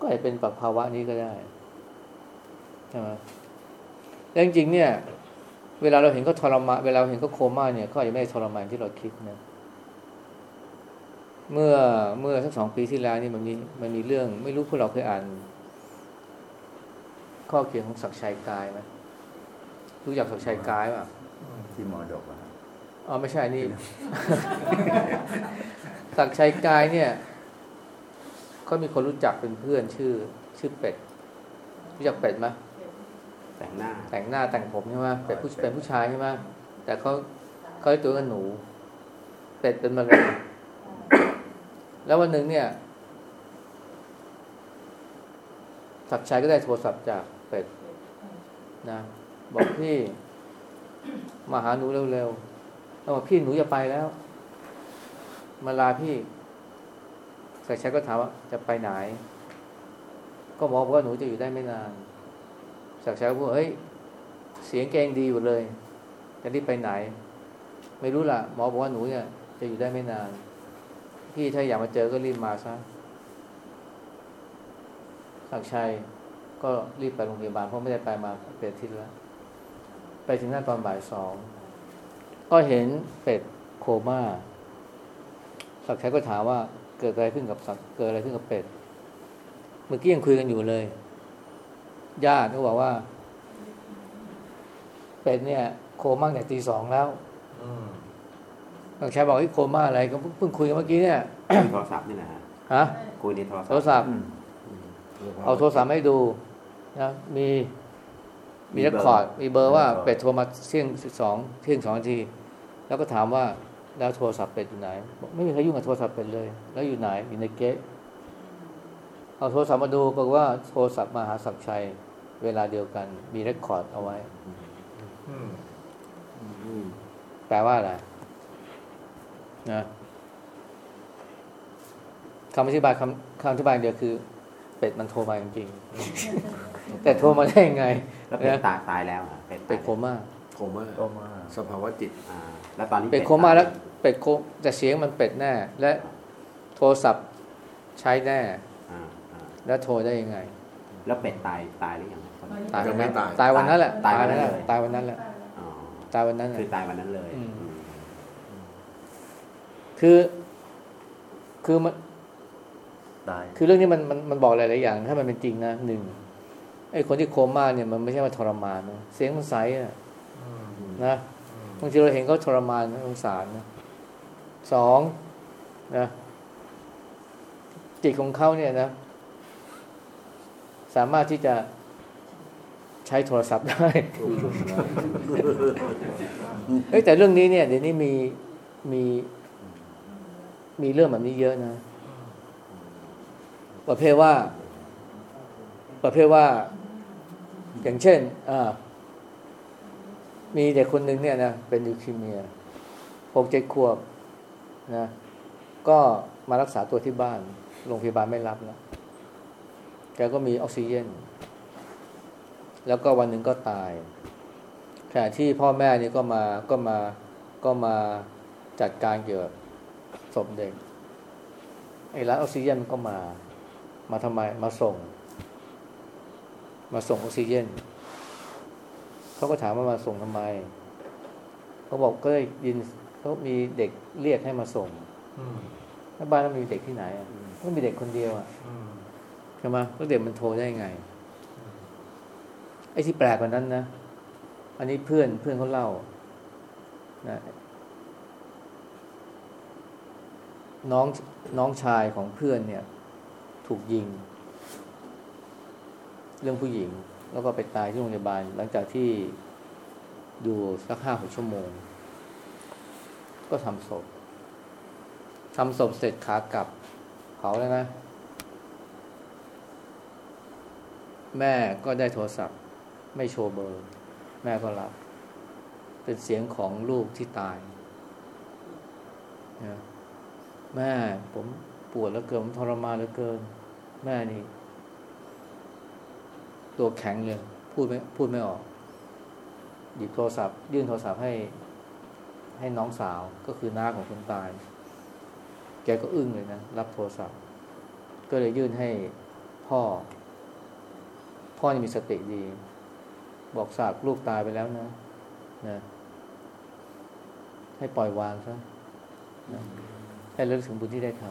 ก็อาจจะเป็นปัภาวะนี้ก็ได้ ใช่ไหมแล้วจริงๆเนี่ย เวลาเราเห็นเขาทรมานเวลาเราเห็นเขาโคม่าเนี่ยเขาอาจจะไม่ได้ทรมานที่เราคิดนะ เมื่อเมื่อสักสองปีที่แล้วนี่มันมีมันมีเรื่อง ไม่รู้พวกเราเคยอ่าน ข้อเขียนของศักดิ์ชัยกายไหมรู้จักศักดิ์ชัยกายป่ะที่มอดกอะครับอ๋อไม่ใช่นี่ศักดิ์ชัยกายเนี่ยเขามีคนรู้จักเป็นเพื่อนชื่อ ชื่อเป็ด รู้จักเป็ดไหม แต่งหน้า แต่งหน้าแต่งผมใช่ไหมเป็ดผู้เป็นผู้ชายใช่ไหมแต่เขาเขาเรียกตัวกันหนู เป็ดเป็นมะเร็งแล้ววันหนึ่งเนี่ยศักดิ์ชัยก็ได้โทรศัพท์จากเป็ดนะบอกพี่มาหาหนูเร็วๆแล้วบอกพี่หนูจะไปแล้ว มาลาพี่ศักดิ์ชัยก็ถามว่าจะไปไหน ก็บอกว่าหนูจะอยู่ได้ไม่นาน ศักชัยก็พูดเฮ้ยเสียงแกงดีอยู่เลยจะรีบไปไหน ไม่รู้ล่ะ หมอบอกว่าหนูเนี่ย จะอยู่ได้ไม่นาน พี่ถ้าอยากมาเจอก็รีบมาซะศักชัยก็รีบไปโรงพยาบาลเพราะไม่ได้ไปมาเป็นอาทิตย์แล้วไปถึงหน้าตอนบ่ายสอง ก็เห็นเป็ดโคม่าศักชัยก็ถามว่าเกิดอะไรขึ้นกับสักเกิดอะไรขึ้นกับเป็ด เมื่อกี้ยังคุยกันอยู่เลย ญาติก็บอกว่า เป็ดเนี่ย โคม่าแต่ตีสองแล้วอืมศักดิ์ชัยบอกว่าโคม่าอะไรก็เพิ่งเพิ่งคุยกันเมื่อกี้เนี่ยคุยโทรศัพท์นี่นะฮะฮะคุยในโทรศัพท์โทรศัพท์เอาโทรศัพท์ให้ดูนะมีมี record มีเบอร์ว่าเป็ดโทรมาเที่ยงสองเที่ยงสองนาที แล้วก็ถามว่าแล้วโทรศัพท์เป็ดอยู่ไหนบอกไม่มีใครยุ่งกับโทรศัพท์เป็ดเลย แล้วอยู่ไหนอยู่ในเก๊ะ เอาโทรศัพท์มาดูปรากฏว่าโทรศัพท์มาหาศักดิ์ชัย เวลาเดียวกัน มี record เอาไว้อืมอืมแปลว่าอะไรนะคำอธิบายคำคำอธิบายเดียวคือ เป็ดมันโทรมาจริงๆแต่โทรมาได้ยังไง แล้วเป็ดตายตายแล้วอะเป็ดเป็ดโคม่าโคม่าก็มาสภาวะจิตอ่าแล้วตอนนี้เป็ดโคม่าแล้ว เป็ดโคแต่เสียงมันเป็ดแน่ และโทรศัพท์ใช้แน่อ่าอ่า แล้วโทรได้ยังไง แล้วเป็ดตายตายหรือยังตายยังไม่ตายตายวันนั้นแหละตายวันนั้นั้นนแหละเลยตายวันนั้นแหละอ๋อตายวันนั้นแหละคือตายวันนั้นเลยอืมอืมคือ คือมันตายคือเรื่องนี้มันมันมันบอกหลายๆอย่าง ถ้ามันเป็นจริงนะหนึ่งไอ้คนที่โคม่าเนี่ยมันไม่ใช่ว่าทรมานนะเสียงมันใสอะนะบางทีเราเห็นเขาทรมานนะสงสารนะสองนะจิตของเขาเนี่ยนะ สามารถที่จะใช้โทรศัพท์ได้เฮ้ยแต่เรื่องนี้เนี่ย เดี๋ยวนี้มีมีมีเรื่องแบบนี้เยอะนะ ประเภทว่า ประเภทว่า อย่างเช่นอ่ามีเด็กคนหนึ่งเนี่ยนะเป็นลิวคีเมียหกเจ็ดขวบนะ ก็มารักษาตัวที่บ้าน โรงพยาบาลไม่รับแล้วแกก็มีออกซิเจนแล้วก็วันหนึ่งก็ตายขณะที่พ่อแม่นี่ก็มาก็มาก็มาจัดการเกี่ยวกับศพเด็กไอ้ร้านออกซิเจนมันก็มา มาทำไมมาส่ง มาส่งออกซิเจนเขาก็ถามว่ามาส่งทำไมเขาบอกก็ได้ยินเขามีเด็กเรียกให้มาส่งอืมแล้วบ้านนั้นมีเด็กที่ไหนอะก็มีเด็กคนเดียวอะอืม ใช่ไหมแล้วเด็กมันโทรได้ไง ไอ้ที่แปลกกว่านั้นนะ อันนี้เพื่อนเพื่อนเขาเล่านะน้องน้องชายของเพื่อนเนี่ย ถูกยิง เรื่องผู้หญิง แล้วก็ไปตายที่โรงพยาบาล หลังจากที่ดูสักห้าหกชั่วโมง ก็ทำศพทำศพเสร็จขากลับเผาแล้วนะ แม่ก็ได้โทรศัพท์ ไม่โชว์เบอร์ แม่ก็รับ เป็นเสียงของลูกที่ตายนะแม่ผมปวดแล้วเกินผมทรมานเหลือเกิน แม่นี่ ตัวแข็งเลย พูดไม่พูดไม่ออก หยิบโทรศัพท์ ยื่นโทรศัพท์ให้ ให้น้องสาวก็คือน้าของคนตาย แกก็อึ้งเลยนะ รับโทรศัพท์ ก็เลยยื่นให้พ่อ พ่อนี่มีสติดี บอกสากลูกตายไปแล้วนะนะ ให้ปล่อยวางซะนะให้เลิกถึงบุญที่ได้ท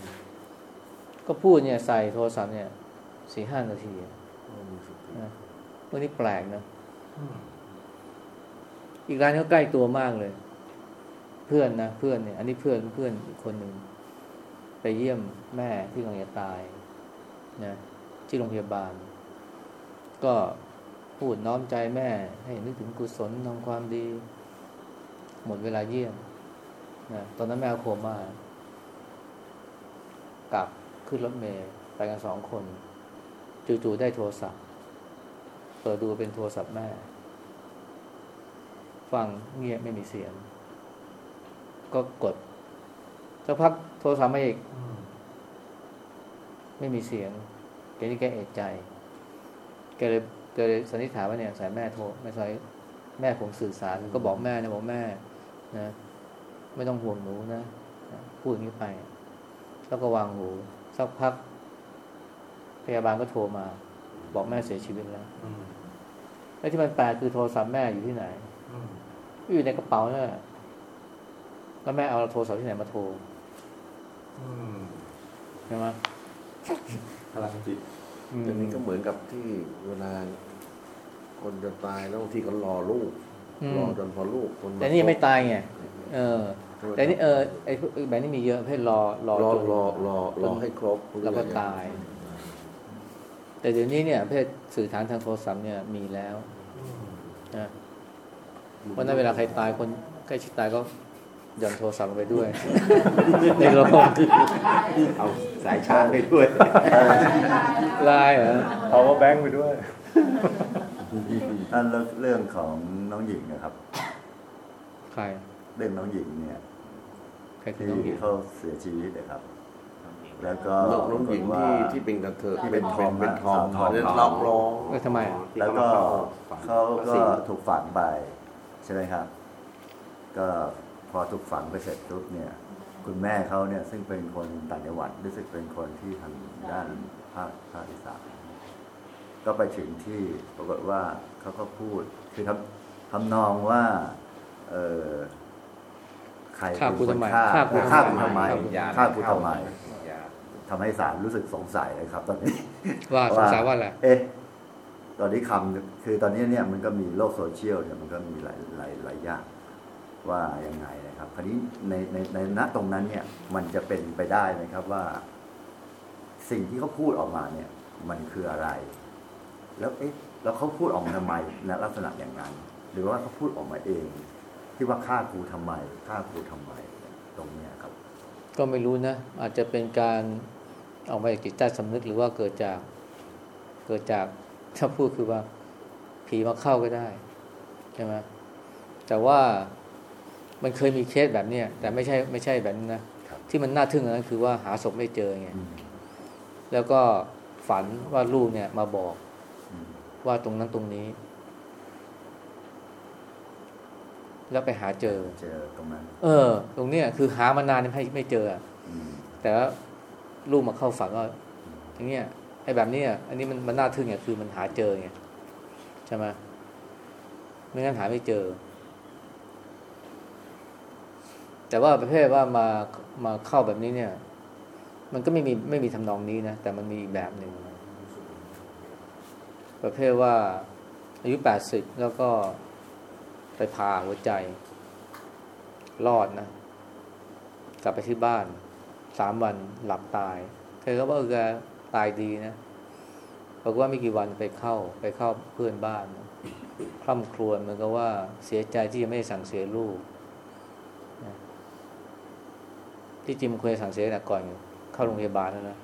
ำก็พูดเนี่ยใส่โทรศัพท์เนี่ยสี่ห้านาทีอะนะเมื่อนี้แปลกนะ อีกร้านก็ใกล้ตัวมากเลย เพื่อนนะเพื่อนเนี่ย อันนี้เพื่อนเพื่อนอีกคนหนึ่งไปเยี่ยมแม่ที่กำลังจะตายนะที่โรงพยาบาล ก็พูดน้อมใจแม่ ให้นึกถึงกุศลทำความดี หมดเวลาเยี่ยมนะตอนนั้นแม่โคม่ากลับขึ้นรถเมล์ไปกันสองคน จู่ๆได้โทรศัพท์ เปิดดูเป็นโทรศัพท์แม่ ฟังเงียบไม่มีเสียง ก็กดสักพักโทรศัพท์มาอีก ไม่มีเสียงแกนี่แกเอะใจ แกเลยแกเลยสันนิษฐานว่าเนี่ยสายแม่โทรไม่ใช่แม่ผมสื่อสารก็บอกแม่นะบอกแม่นะ ไม่ต้องห่วงหนูนะนะพูดอย่างนี้ไป แล้วก็วางหูสักพัก พยาบาลก็โทรมา บอกแม่เสียชีวิตแล้วแล้วที่มันแปลกคือโทรศัพท์แม่อยู่ที่ไหนอยู่ในกระเป๋าเนี่ยแล้วแม่เอาโทรศัพท์ที่ไหนมาโทรใช่ไหมพลังจิต อืมอันนี้ก็เหมือนกับที่เวลา คนจะตายแล้วบางทีก็รอลูกอืมรอจนพอลูกคนมาแต่นี่ยังไม่ตายไงเออใช่ไหมแต่นี่เออไอ้พวกแบบนี้มีเยอะเพศรอรอรอจนรอรอรอให้ครบแล้วก็ตาย แต่เดี๋ยวนี้เนี่ยเพศสื่อทางทางโทรศัพท์เนี่ยมีแล้วนะเพราะนั้นเวลาใครตายคนใกล้ชิดตายก็ห ย่อนโทรศัพท์ลงไปด้วยในโรงเอาสายชาร์จไปด้วยไลน์เหรอเอาว่าแบงค์ไปด้วยอันแล้วเรื่องของน้องหญิงนะครับ ใคร เรื่องน้องหญิงเนี่ยใครคือที่น้องหญิงเขาเสียชีวิตนะครับ แล้วก็น้องน้องหญิงปรากฏที่ว่าที่เป็นกระเทยที่เป็นทองเป็นทองสาวทองเนี่ยร้องร้องเออทำไมอะแล้วก็ฝังเขาก็สิงถูกฝังไปใช่ไหมครับ ก็ พอถูกฝังไปเสร็จปุ๊บเนี่ย คุณแม่เขาเนี่ย ซึ่งเป็นคนต่างจังหวัดรู้สึกเป็นคนที่ทางด้านภาคภาคอีสานก็ไปถึงที่ปรากฏว่าเขาก็พูดคือทำทำนองว่า เออใครฆ่าเป็นกูคนทำไมฆ่าฆ่ากูฆ่าทำกูไมทำไมยาฆ่ากูทำไมยาทำให้ศาลรู้สึกสงสัยเลยครับ ตอนนี้ ว่าสงสัยว่าอะไรเอ๊ะตอนนี้คำคือตอนนี้เนี่ยมันก็มีโลกโซเชียลเนี่ยมันก็มีหลายหลายหลายอย่าง ว่ายังไงนะครับคราวนี้ในในในณตรงนั้นเนี่ยมันจะเป็นไปได้ไหมครับว่า สิ่งที่เขาพูดออกมาเนี่ย มันคืออะไร แล้วเอ๊ะแล้วเขาพูดออกมาทำไมในลักษณะอย่างนั้น หรือว่าเขาพูดออกมาเอง ที่ว่าฆ่ากูทำไมฆ่ากูทำไมตรงเนี้ยครับ ก็ไม่รู้นะ อาจจะเป็นการออกมาจากจิตใต้สำนึกหรือว่าเกิดจาก เกิดจากถ้าพูดคือว่าผีมาเข้าก็ได้ใช่ไหมแต่ว่า มันเคยมีเคสแบบเนี้ยแต่ไม่ใช่ไม่ใช่แบบนี้นะครับที่มันน่าทึ่งกว่านั้นคือว่าหาศพไม่เจอไงอืมแล้วก็ฝันว่าลูกเนี่ยมาบอกอืมว่าตรงนั้นตรงนี้ แล้วไปหาเจอเจอตรงนั้น เออ ตรงเนี้ยคือหามานานไม่ไม่เจออะอืมแต่ว่าลูกมาเข้าฝันว่าอย่างเงี้ยไอ้แบบเนี้ยอันนี้มันมันน่าทึ่งไงคือมันหาเจอไงใช่ไหมไม่งั้นหาไม่เจอ แต่ว่าประเภทว่ามามาเข้าแบบนี้เนี่ย มันก็ไม่มีไม่มีทำนองนี้นะ แต่มันมีอีกแบบหนึ่งประเภทว่าอายุแปดสิบแล้วก็ไปผ่าหัวใจ รอดนะ กลับไปที่บ้านสามวันหลับตายเคยก็ว่าแกตายดีนะบอกว่าไม่กี่วันไปเข้าไปเข้าเพื่อนบ้านคร่ำครวญเหมือนกับว่าเสียใจที่ยังไม่ได้สั่งเสียลูกนะ ที่จริงมันควรจะสั่งเสียตั้งแต่ก่อนเข้าโรงพยาบาลแล้วนะ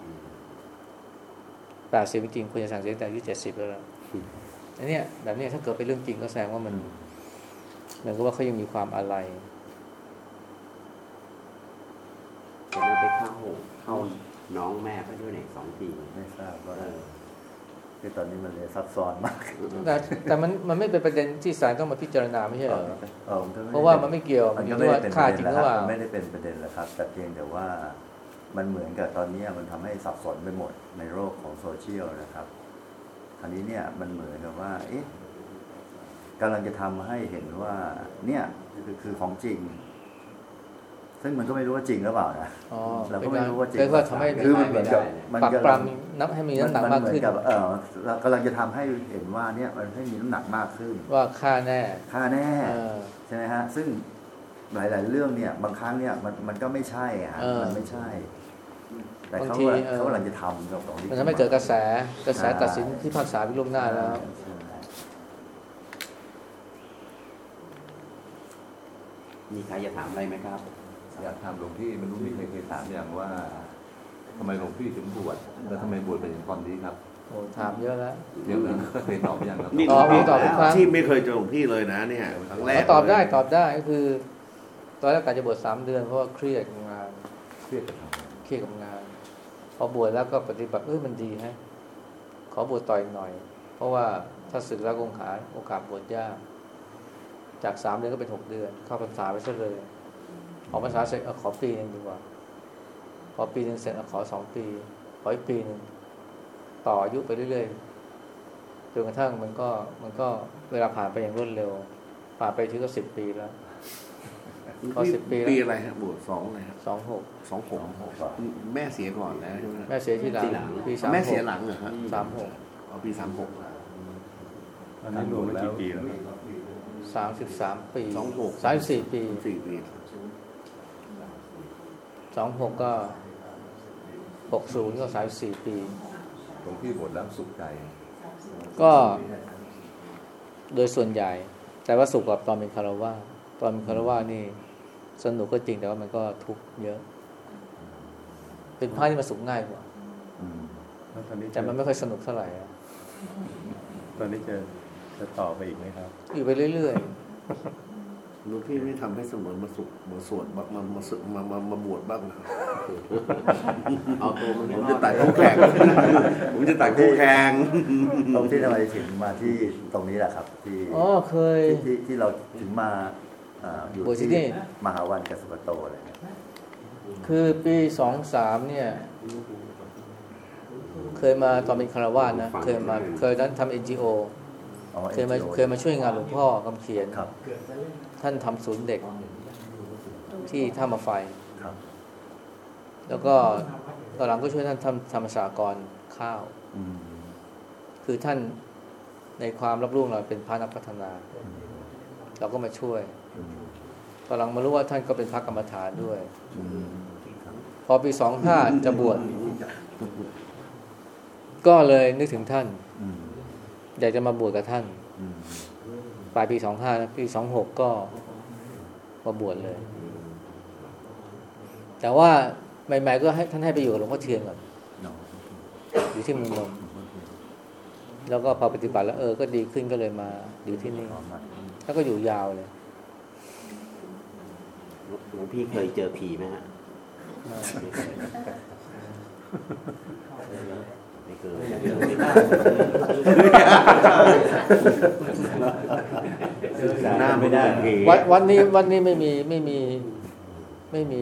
แปดสิบจริงๆควรจะสั่งเสียตั้งแต่อายุเจ็ดสิบแล้วล่ะอันเนี้ยแบบเนี้ยถ้าเกิดเป็นเรื่องจริงก็แสดงว่ามันเหมือนกับว่าเขายังมีความอะไรจะไม่ไปเข้าเข้าน้องแม่ไปด้วยในสองทีไม่ทราบว่า เออคือตอนนี้มันเลยซับซ้อนมากแต่แต่มันมันไม่เป็นประเด็นที่ศาลต้องมาพิจารณาไม่ใช่เหรอเออก็ไเพราะว่ามันไม่เกี่ยวมันอก็ยู่ไม่ที่ได้ว่าเป็นปค่าระจเด็นแล้วริงหรือคเปรับล่ามันไม่ได้เป็นประเด็นแล้วครับ แต่เพียงแต่ว่ามันเหมือนกับตอนนี้มันทำให้สับสนไปหมดในโลกของโซเชียลนะครับคราวนี้เนี่ยมันเหมือนกับว่า เอ๊ะกำลังจะทำให้เห็นว่า เนี่ยคือคือของจริง ซึ่งมันก็ไม่รู้ว่าจริงหรือเปล่านะอ๋อเราก็ไม่รู้ว่าจริงเรียกว่าทำให้คือมันเหมือนกับมันปรับกำปลัรางมนับให้มีน้ำหนักมากขึ้นเหอนกับเออเรากำลังจะทำให้เห็นว่าเนี่ยมันให้มีน้ำหนักมากขึ้น ว่าค่าแน่ค่าแน่เออใช่ไหมฮะ ซึ่งหลาย ๆ เรื่องเนี่ย บางครั้งเนี่ยมันมันก็ไม่ใช่อะฮะเออมันไม่ใช่แต่เขาบางทีกำลังเออเขากำลังจะทำกับของที่มันทำให้เกิดกระแสกระแสตัดสินที่ภาคษาพิล่วงหน้าแล้วใช่มีใครจะถามอะไรไหมครับ อยากถามหลวงพี่ไม่รู้มีใครเคยถามอย่างว่าทำไมหลวงพี่ถึงบวชแล้วทำไมบวชไปถึงตอนนี้ครับโอ้ถามเยอะแล้วเดี๋ยวอื่นก็เคยตอบยังครับตอบพี่ตอบทุกครั้งที่ไม่เคยเจอหลวงพี่เลยนะเนี่ยครั้งแรกเขาตอบได้ตอบได้ก็คือ ตอนแรกกะจะบวชสามเดือนเพราะว่าเครียดกับงานเครียดกับทำงานเครียดกับงานพอบวชแล้วก็ปฏิบัติเออมันดีฮะขอบวชต่ออีกหน่อย เพราะว่าถ้าศึกแล้วคงหาโอกาสบวชยากจากสามเดือนก็เป็นหกเดือน เข้าพรรษาไปซะเลย ออกพรรษาเสร็จเอาขอปีหนึ่งดีกว่า พอปีหนึ่งเสร็จเอาขอสองปี ขออีกปีหนึ่งต่ออายุไปเรื่อยๆจนกระทั่งมันก็มันก็เวลาผ่านไปอย่างรวดเร็ว ผ่านไปถึงก็สิบปีแล้วพอสิบปีแล้วปีอะไรฮะบวชสองอะไรครับสองหกสองหกแม่เสียก่อนแล้วใช่ไหมแม่เสียที่หลังที่หลังปีสามแม่หเสียกหลังเหรอฮะสามหกเอาปีสามหกตอนนี้รวมแล้วสามสิบสามปีสองหกสามสิบสี่ปีสี่ปี สองหกก็หกศูนย์ก็สามสี่ปีหลวงพี่บวชแล้วสุขใจ ก็โดยส่วนใหญ่ แต่ว่าสุขกับตอนเป็นคารวาสตอนเป็นคารวาสนี่ สนุกก็จริงแต่ว่ามันก็ทุกข์เยอะ เป็นพระที่มันสุขง่ายกว่าอืมแล้วตอนนี้แต่จะมันไม่ค่อยสนุกเท่าไหร่อะตอนนี้จะจะต่อไปอีกไหมครับ อยู่ไปเรื่อย หลวงพี่ไม่ทำให้เสมอมาสุกมาสวดมามามาสึกมามามาบวชบ้างนะเอาตัวมันผมจะตัดคู่แข่งผมจะตัดคู่แข่งตรงที่ทำไมถึงมาที่ตรงนี้แหละครับ ที่ๆอ๋อเคยที่ที่ที่เราถึงมาอ่าอยู่บวชที่ที่นี่มหาวันกัสปโตอะไรเนี่ยคือปีสองสามเนี่ย เคยมาตอนเป็นคารวาสนะ เคยมาเคยนั้นทำเอ็นจีโออ๋อ เคยมา NGO เคยมาช่วยงานหลวงพ่อคำเขียนครับท่านทำศูนย์เด็กที่ท่ามาไฟครับแล้วก็ตอนหลังก็ช่วยท่านทำทำสากรณ์ข้าวอืมคือท่านในความรับรู้เราเป็นพระนักพัฒนา เราก็มาช่วยอืมตอนหลังมารู้ว่าท่านก็เป็นพระกรรมฐานด้วยอืมพอปีสองห้าจะบวชก็เลยนึกถึงท่าน อืมอยากจะมาบวชกับท่านอืมปลายปีสองห้าปีสองหกก็มาบวชเลย แต่ว่าใหม่ๆก็ให้ท่านให้ไปอยู่กับหลวงพ่อเทียนก่อนเนาะอยู่ที่เมืองนนท์แล้วก็พอปฏิบัติแล้วเออ ก็ดีขึ้นก็เลยมาอยู่ที่นี่อ๋อมาแล้วก็อยู่ยาวเลยหลวงพี่เคยเจอผีไหมฮะ ไม่เคยไม่เคยหน้าไม่ได้วัดวัดนี้วัดนี้ไม่มีไม่มีไม่มี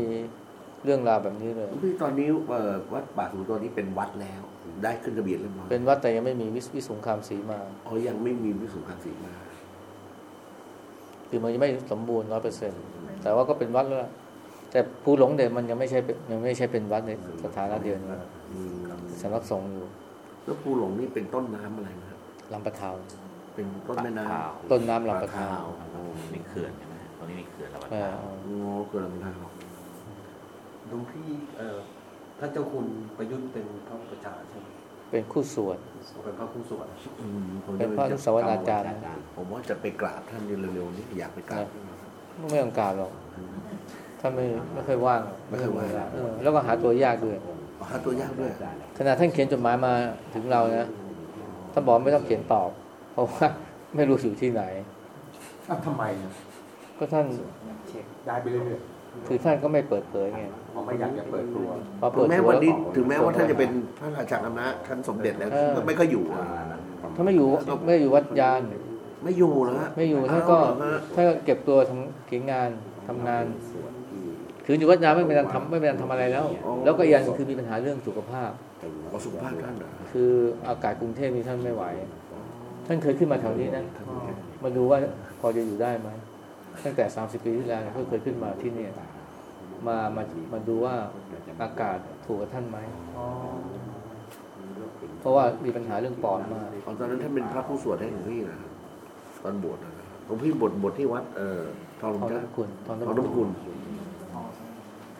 เรื่องราวแบบนี้เลยพี่ตอนนี้วัดป่าสุนทรนี้เป็นวัดแล้ว ได้ขึ้นทะเบียนเรียบร้อยเป็นวัดแต่ยังไม่มีวิสวิสุงคามสีมาอ๋อยังไม่มีวิสุทธิการสีมาคือมันยังไม่สมบูรณ์ร้อยเปอร์เซ็นต์แต่ว่าก็เป็นวัดแล้วแต่ภูหลงเด่นมันยังไม่ใช่ยังไม่ใช่เป็นวัดในสถานะเดียวนี้ สำนักสงฆ์อยู่ แล้วภูหลงนี่เป็นต้นน้ำอะไรนะครับลำปะทาวเป็นต้นแม่น้ต้นน้ำำลำปะทาวมีเขื่อนใช่ไหมตอนนี้มีเขื่อนแล้วเออโอ้เกิดลำธารหลวงพี่เอ่อพระเจ้าคุณประยุทธ์เป็นพระประชาใช่ไหมเป็นคู่สวดเป็นพระผู้สวดอืมผมเป็นพระอนุสาวนาจารย์นะผมว่าจะไปกราบท่านเร็วๆนี้อยากไปกราบไม่ต้องการหรอกท่านไม่ไม่เคอยว่างไม่เคยว่างเออแล้วก็หาตัวยากด้วย หาตัวยากด้วยขณะท่านเขียนจดหมายมาถึงเรานะท่านบอกไม่ต้องเขียนตอบ เพราะว่าไม่รู้อยู่ที่ไหนอ้าวทำไมอะก็ท่านย้ายไปเรื่อยคือท่านก็ไม่เปิดเผยไงๆเพราะไม่อยากจะเปิดตัวพอถึเปิงดแม้ตัววันนี้แล้วก็ถึงแม้ว่าท่านจะเป็นพระราชาคณะท่านสมเด็จแล้วเออก็ไม่ก็อยู่อะท่านไม่อยู่ไม่อยู่วัดยานไม่อยู่แล้วฮะไม่อยู่ท่านก็เอเหรอฮะท่านก็เก็บตัวทำเขียนงานทำงาน คืออยู่วัดยานไม่เป็นการทำไม่เป็นการทำอะไรแล้ว แล้วก็อีกอย่างหนึ่งคือมีปัญหาเรื่องสุขภาพเอาสุขภาพท่านเหรอคืออากาศกรุงเทพนี่ท่านไม่ไหว ท่านเคยขึ้นมาแถวนี้นะมาดูว่าพอจะอยู่ได้ไหมตั้งแต่30ปีที่แล้วเนี่ยเขาเคยขึ้นมาที่เนี่ยมามามาดูว่าอากาศถูกกับท่านไหมเพราะว่ามีปัญหาเรื่องปอดมากตอนนั้นท่านเป็นพระผู้สวดให้หลวงพี่นะตอนบวชนะครับหลวงพี่บวชบวชที่วัดเอ่อทองทองจ้าน้ำคุณทองทองน้ำน้ำคุณ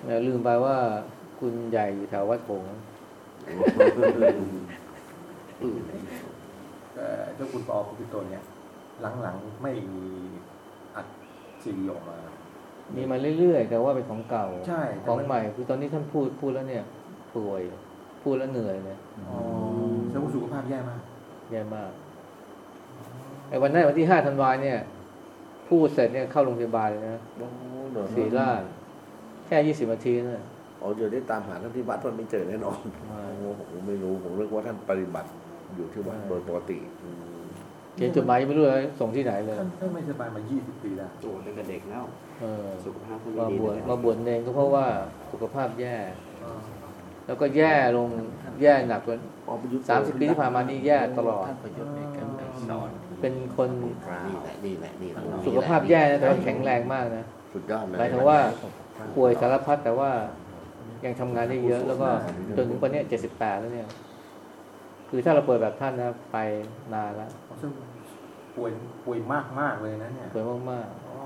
แล้วลืมไปว่าคุณใหญ่อยู่แถววัดโป่งแต่เจ้าคุณปอคุณปิโตเนี่ย หลังๆไม่มีอัดซีดีออกมา มีมาเรื่อยๆ แต่ว่าเป็นของเก่า ใช่แต่ของมันใหม่ คือตอนนี้ท่านพูดพูดแล้วเนี่ยป่วย พูดแล้วเหนื่อยเลยอ๋อแล้วสุขภาพแย่มาก แย่มาก ไอ้วันนั้นวันที่ห้าธันวาเนี่ย พูดเสร็จเนี่ยเข้าโรงพยาบาลเลยนะโอ้เหรอศรีราชแค่ยี่สิบนาทีนะอ๋อเดี๋ยวได้ตามหาท่านที่วัดมันไม่เจอแน่นอนโอ้ผมไม่รู้ผมเรียกว่าท่านปฏิบัติอยู่ที่วัดโดยปกติอืมเขียนจดหมายยังไม่รู้เลยส่งที่ไหนเลยท่านท่านไม่สบายมา 20 ปีแล้วโอ้ตั้งแต่เด็กแล้วเออสุขภาพท่านมาไม่ดีบวชเลยมาบวชเองก็เพราะว่าสุขภาพแย่ แล้วก็แย่ลงแย่หนักกว่าอ๋อประยุทธ์สามสิบปีที่ผ่านมานี่แย่ตลอดท่านประยุทธ์ในการสอนเป็นคนนี่แหละนี่แหละนี่แหละสุขภาพแย่นะแต่ว่าแข็งแรงมากนะสุดยอดเลยหมายถึงว่า ป่วยสารพัดแต่ว่ายังทำงานได้เยอะ แล้วก็จนถึงวันเนี้เจ็ดสิบแปดแล้วเนี่ย คือถ้าเราเปิดแบบท่านนะไปนานแล้วซึ่งป่วยป่วยมากมากๆเลยนะเนี่ยป่วยมากอ๋อ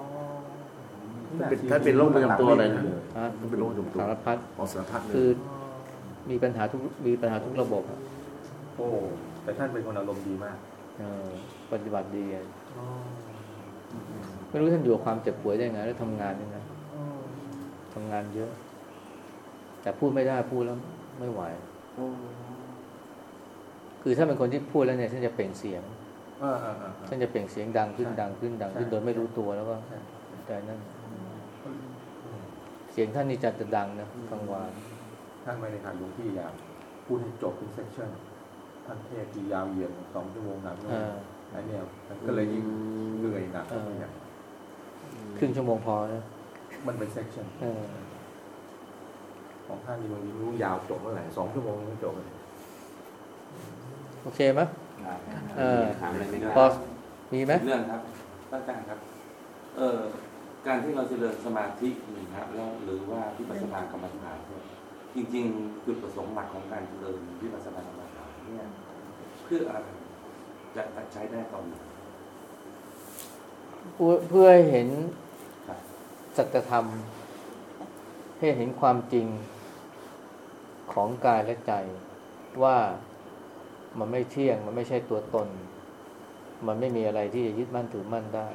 ท่านเป็นท่านเป็นโรคประจำตัวอะไรนะๆฮะท่านเป็นโรคประจำตัวสารพัดอ๋อสารพัดเลยคือมีปัญหาทุกมีปัญหาทุกระบบอะโอ้แต่ท่านเป็นคนอารมณ์ดีมากเออปฏิบัติดีอะไม่รู้ท่านอยู่กับความเจ็บป่วยได้ไงแล้วทำงานยังไง ทำงานเยอะ แต่พูดไม่ได้พูดแล้วไม่ไหวคือถ้าเป็นคนที่พูดแล้วเนี่ยท่านจะเปล่งเสียงเออเออเออเออท่านจะเปล่งเสียงดังขึ้นใช่ดังขึ้นดังขึ้นใช่โดยไม่รู้ตัวแล้วก็แต่นั่นเสียงท่านนี่จะจะดังนะกลางวานท่านไม่ได้ขาดหลวงพี่ยาวพูดให้จบเป็นเซสชั่นท่านเทศที่ยาวเหยียดสองชั่วโมงสามชั่วโมเองออันเนี้ยมันก็เลยยิ่งเหนื่อยหนักเออเนี่ยครึ่งชั่วโมงพอนะ มันเป็นเซสชั่นเออของท่านนี่บางทีไม่รู้ยาวจบเมื่อไหร่สองชั่วโมงไม่จบเลยโอเคไหมเออถามอะไรไหมครับพอมีไหมเรื่องครับอาจารย์ครับ เอ่อการที่เราเจริญสมาธินี่ครับ แล้วหรือว่าวิปัสสนากรรมฐานเนี่ยจริงๆจุดประสงค์หลักของการเจริญวิปัสสนากรรมฐานเนี่ยเพื่ออะไรจะใช้ได้ตอนไหนเพื่อเพื่อให้เห็นครับ สัจธรรม ให้เห็นความจริงของกายและใจ ว่ามันไม่เที่ยง มันไม่ใช่ตัวตน มันไม่มีอะไรที่จะยึดมั่นถือมั่นได้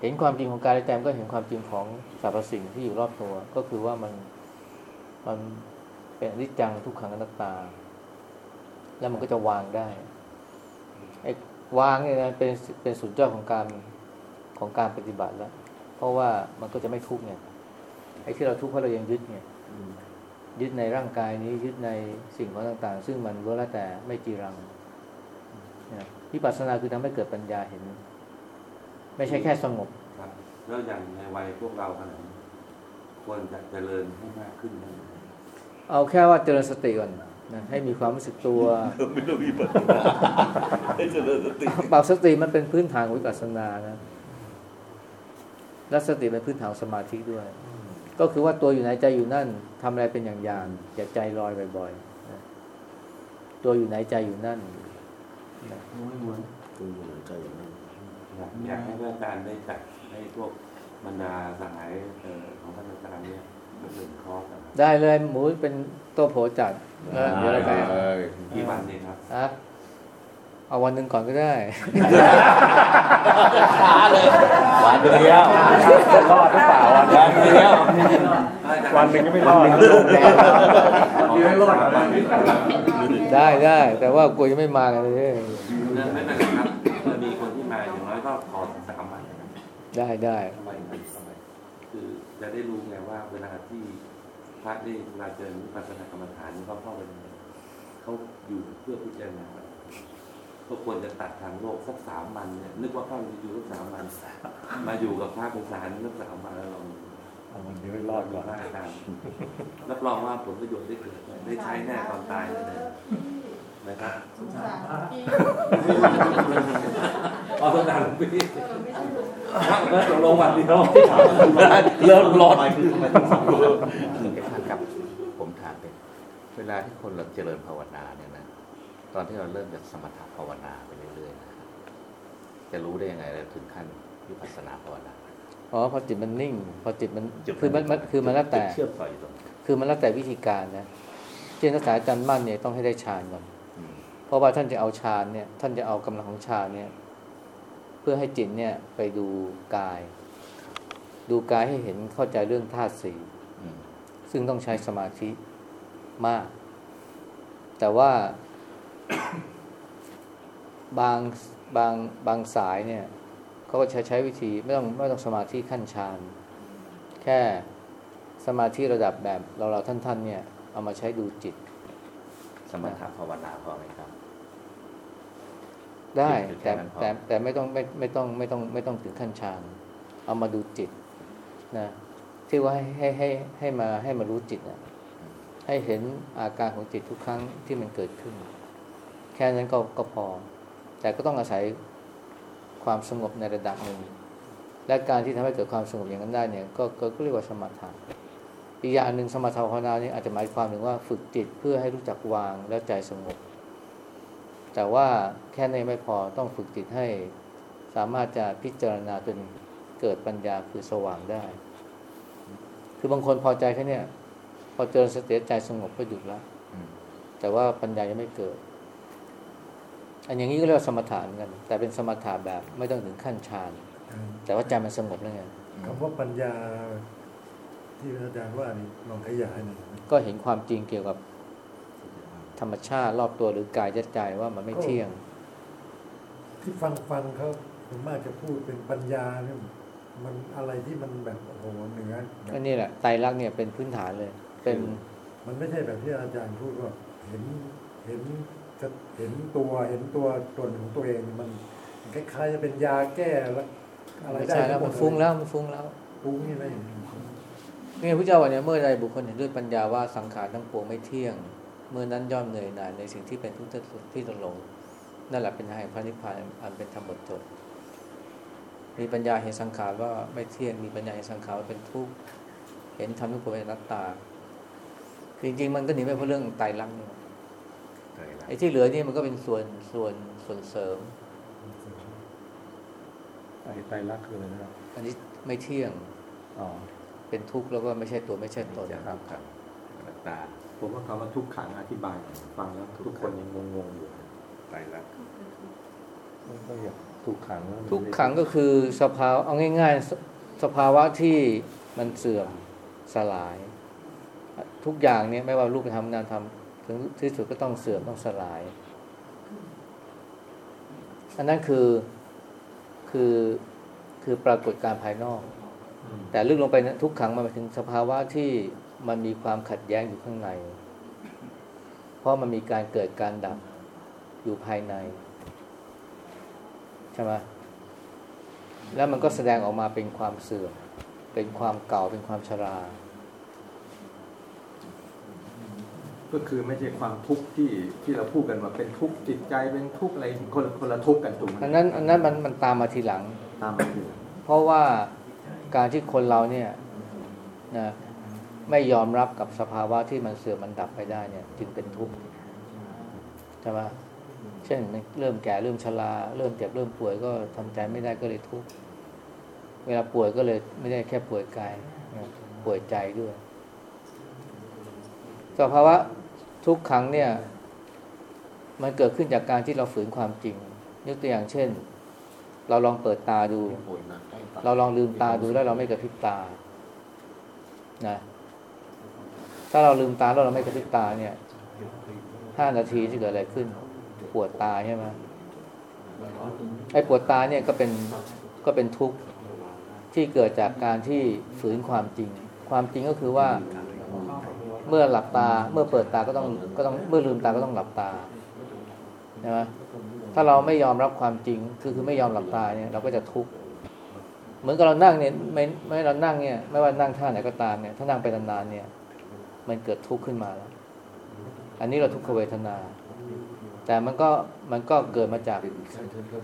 เห็นความจริงของกายและใจมก็เห็นความจริงของสรรพสิ่งที่อยู่รอบตัว ก็คือว่ามันมันเป็นอนิจจังทุกขังอนัตตา แล้วมันก็จะวางได้ไอ้วางเนี่ยนะเป็นเป็นสุดยอดของการของการปฏิบัติแล้ว ราะว่ามันก็จะไม่ทุกข์ไงไอ้ที่เราทุกข์เพราะเรายังยึดไงยึดในร่างกายนี้ยึดในสิ่งของต่าง ๆ ซึ่งมันล้วนแล้วแต่ไม่จีรังนะวิปัสสนาคือทำให้เกิดปัญญาเห็น ไม่ใช่แค่สงบครับแล้วอย่างในวัยพวกเราขนาดนี้ควรจะเจริญให้มากขึ้นไหมเอาแค่ว่าเจริญสติก่อนนะให้มีความรู้สึกตัวไม่ต้องมีปัญหาให้เจริญสติเปล่าสติมันเป็นพื้นฐานของวิปัสสนานะ และสติเป็นพื้นฐานของสมาธิด้วย ก็คือว่าตัวอยู่ไหนใจอยู่นั่นทำอะไรเป็นอย่างอย่างๆอย่าใจลอยบ่อยๆนะตัวอยู่ไหนใจอยู่นั่นนะคุณอยู่ในใจอย่างนั้นอยากอยากให้พระอาจารย์ได้จัดให้พวกบรรดาสหายเอ่อของท่านอาจารย์เนี่ยหนึ่งคอร์สอะได้เลยหมูเป็นตัวโผจัดเออเดี๋ยวเราไปกี่วันเองครับฮะ เอาวันหนึ่งก่อนก็ได้วันเดียวรอดหรือเปล่าวันวันเดียววันหนึ่งก็ไม่รอดได้ได้แต่ว่ากลัวจะไม่มากันเลยนั่นไม่เป็นไรครับเมื่อมีคนที่มาอย่างน้อยก็ขอสามวันได้ได้ทำไมทำไมคือจะได้รู้ไงว่าเวลาที่พระได้เวลาเจอวิปัสสนากรรมฐานนี่เขาเข้าไปในเขาอยู่เพื่อพิจารณา ก็ควรจะตัดทางโลกสักสามวันเนี่ยนึกว่าเข้าอยู่สักสามวันมาอยู่กับพระเป็นสารสักสามวันแล้วลองเอาวันเดียวให้รอดก่อนพระอาจารย์รับรองว่าผลประโยชน์ได้เกิดได้ใช้แน่ตอนตายเลยนะครับอ๋อต้องการหลวงพี่ตกลงวันเดียวเริ่มร้อนครับผมถามเป็นเวลาที่คนเราเจริญภาวนาเนี่ยนะ ตอนที่เราเริ่มจากสมถภาวนาไปเรื่อยๆนะครับจะรู้ได้ยังไงเราถึงขั้นวิปัสสนาภาวนาอ๋อพอจิตมันนิ่ง พอจิตมันจุดคือมันมันคือมันแล้วแต่จุดเชื่อมต่ออยู่ตรงคือมันแล้วแต่วิธีการนะเช่นนักศึกษาอาจารย์มั่นเนี่ยต้องให้ได้ฌานก่อนอืมเพราะว่าท่านจะเอาฌานเนี่ย ท่านจะเอากำลังของฌานเนี่ย เพื่อให้จิตเนี่ยไปดูกาย ดูกายให้เห็นเข้าใจเรื่องธาตุสี่อืมซึ่งต้องใช้สมาธิมาก แต่ว่า บางบางบางสายเนี่ยเขาก็ใช้ใช้วิธีไม่ต้องไม่ต้องสมาธิขั้นฌานแค่สมาธิระดับแบบเราเราท่านท่านๆเนี่ย เอามาใช้ดูจิต สมถภาวนาพอไหมครับ ได้จิตอยู่แค่แต่นั้นพอแต่แต่ไม่ต้องไม่ไม่ต้องไม่ต้องไม่ต้องถึงขั้นฌานเอามาดูจิตนะที่ว่าให้ให้ให้ให้มาให้มารู้จิตนะให้เห็นอาการของจิตทุกครั้งที่มันเกิดขึ้น แค่นั้นก็ก็พอ แต่ก็ต้องอาศัยความสงบในระดับหนึ่ง และการที่ทำให้เกิดความสงบอย่างนั้นได้เนี่ยก็ก็ก็เรียกว่าสมถะอีกอย่างหนึ่งสมถะภาวนาเนี่ยอาจจะหมายความถึงว่าฝึกจิตเพื่อให้รู้จักวางแล้วใจสงบ แต่ว่าแค่นี้ไม่พอต้องฝึกจิตให้สามารถจะพิจารณาจนเกิดปัญญาคือสว่างได้ คือบางคนพอใจแค่เนี้ยพอเจอสติใจสงบก็หยุดแล้ว แต่ว่าปัญญายังไม่เกิด อันอย่างนี้ก็เรียกว่าสมถะเหมือนกัน แต่เป็นสมถะแบบไม่ต้องถึงขั้นฌาน แต่ว่าใจมันสงบแล้วไงคำว่าปัญญาที่อาจารย์ว่านี่ลองขยายหน่อยนะก็เห็นความจริงเกี่ยวกับธรรมชาติรอบตัวหรือกายยัดใจว่ามันไม่เที่ยง ที่ฟังฟังเขาผมมากจะพูดเป็นปัญญาเนี่ยมันอะไรที่มันแบบโอ้โหเหนือแบบอันนี้แหละไตรลักษณ์เนี่ยเป็นพื้นฐานเลย เป็นมันไม่ใช่แบบที่อาจารย์พูดว่าเห็นเห็น จะเห็นตัวเห็นตัวตนของตัวเองมันคล้ายๆจะเป็นยาแก้แล้วอะไรไม่ได้ใช่แล้วทั้งหมันฟุ้งแล้วมันฟุ้งแล้วฟุ้งนี่อะไรอย่างเงี้ยนี่พระเจ้าวันนี้เมื่อใดบุคคลเห็นด้วยปัญญาว่าสังขารทั้งปวงไม่เที่ยง เมื่อนั้นย่อมเหนื่อยหน่ายในสิ่งที่เป็นทุกข์ที่ตนลงนั่นแหละเป็นทางแห่งพระนิพพานอันเป็นธรรมบทจดมีปัญญาเห็นสังขารว่าไม่เที่ยงมีปัญญาเห็นสังขารว่าเป็นทุกข์เห็นธรรมทุกข์เป็นอนัตตาคือจริงๆมันก็หนีไม่พ้นเรื่องไตรลักษณ์นี่เคยละ ไอ้ที่เหลือนี่มันก็เป็นส่วนส่วนส่วนเสริมไตรไตรลักษณ์คืออะไรนะครับ อันนี้ไม่เที่ยงอ๋อเป็นทุกข์แล้วก็ไม่ใช่ตัวไม่ใช่ตนครับครับอนัตตาผมว่าคำว่าทุกขังอธิบายฟังแล้วทุกคนยังงงๆอยู่ไตรลักษณ์มันก็อยากถูกขังแล้วมันทุกขังก็คือสภาวะเอาง่ายๆสสภาวะที่มันเสื่อมสลาย ทุกอย่างเนี่ยไม่ว่ารูปธรรมนามธรรม ถึงที่สุดก็ต้องเสื่อมต้องสลาย อันนั้นคือคือคือปรากฏการณ์ภายนอก แต่ลึกลงไปเนยทุกขังมันหมายถึงสภาวะที่มันมีความขัดแย้งอยู่ข้างใน เพราะมันมีการเกิดการดับอยู่ภายใน ใช่ไหมแล้วมันก็แสดงออกมาเป็นความเสื่อม เป็นความเก่าเป็นความชรา ก็คือไม่ใช่ความทุกข์ที่ที่เราพูดกันว่าเป็นทุกข์จิตใจเป็นทุกข์อะไรคนคนละทุกข์กันถูกไหมอันนั้นอันนั้นมันมันตามมาทีหลังตามมาคือเพราะว่าการที่คนเราเนี่ยนะไม่ยอมรับกับสภาวะที่มันเสื่อมมันดับไปได้เนี่ย จึงเป็นทุกข์ใช่ไหมเช่นมันเริ่มแก่เริ่มชราเริ่มเจ็บเริ่มป่วยก็ทำใจไม่ได้ก็เลยทุกข์เวลาป่วยก็เลยไม่ได้แค่ป่วยกายนะป่วยใจด้วยสภาวะ ทุกครั้งเนี่ย มันเกิดขึ้นจากการที่เราฝืนความจริง ยกตัวอย่างเช่น เราลองเปิดตาดู เราลองลืมตาดูแล้วเราไม่กระพริบตานะถ้าเราลืมตาแล้วเราไม่กระพริบตาเนี่ยห้านาทีจะเกิดอะไรขึ้น ปวดตาใช่ไหมไอ้ปวดตาเนี่ยก็เป็นก็เป็นทุกข์ที่เกิดจากการที่ฝืนความจริง ความจริงก็คือว่า เมื่อหลับตา เมื่อเปิดตาก็ต้องก็ต้องเมื่อลืมตาก็ต้องหลับตาใช่ไหมถ้าเราไม่ยอมรับความจริง คือคือไม่ยอมหลับตาเนี่ย เราก็จะทุกข์เหมือนกับเรานั่งเนี่ยไม่ไม่เรานั่งเนี่ย ไม่ว่านั่งท่าไหนก็ตามเนี่ยถ้านั่งไปนานๆเนี่ย มันเกิดทุกข์ขึ้นมาแล้วอันนี้เราทุกขเวทนา แต่มันก็มันก็เกิดมาจาก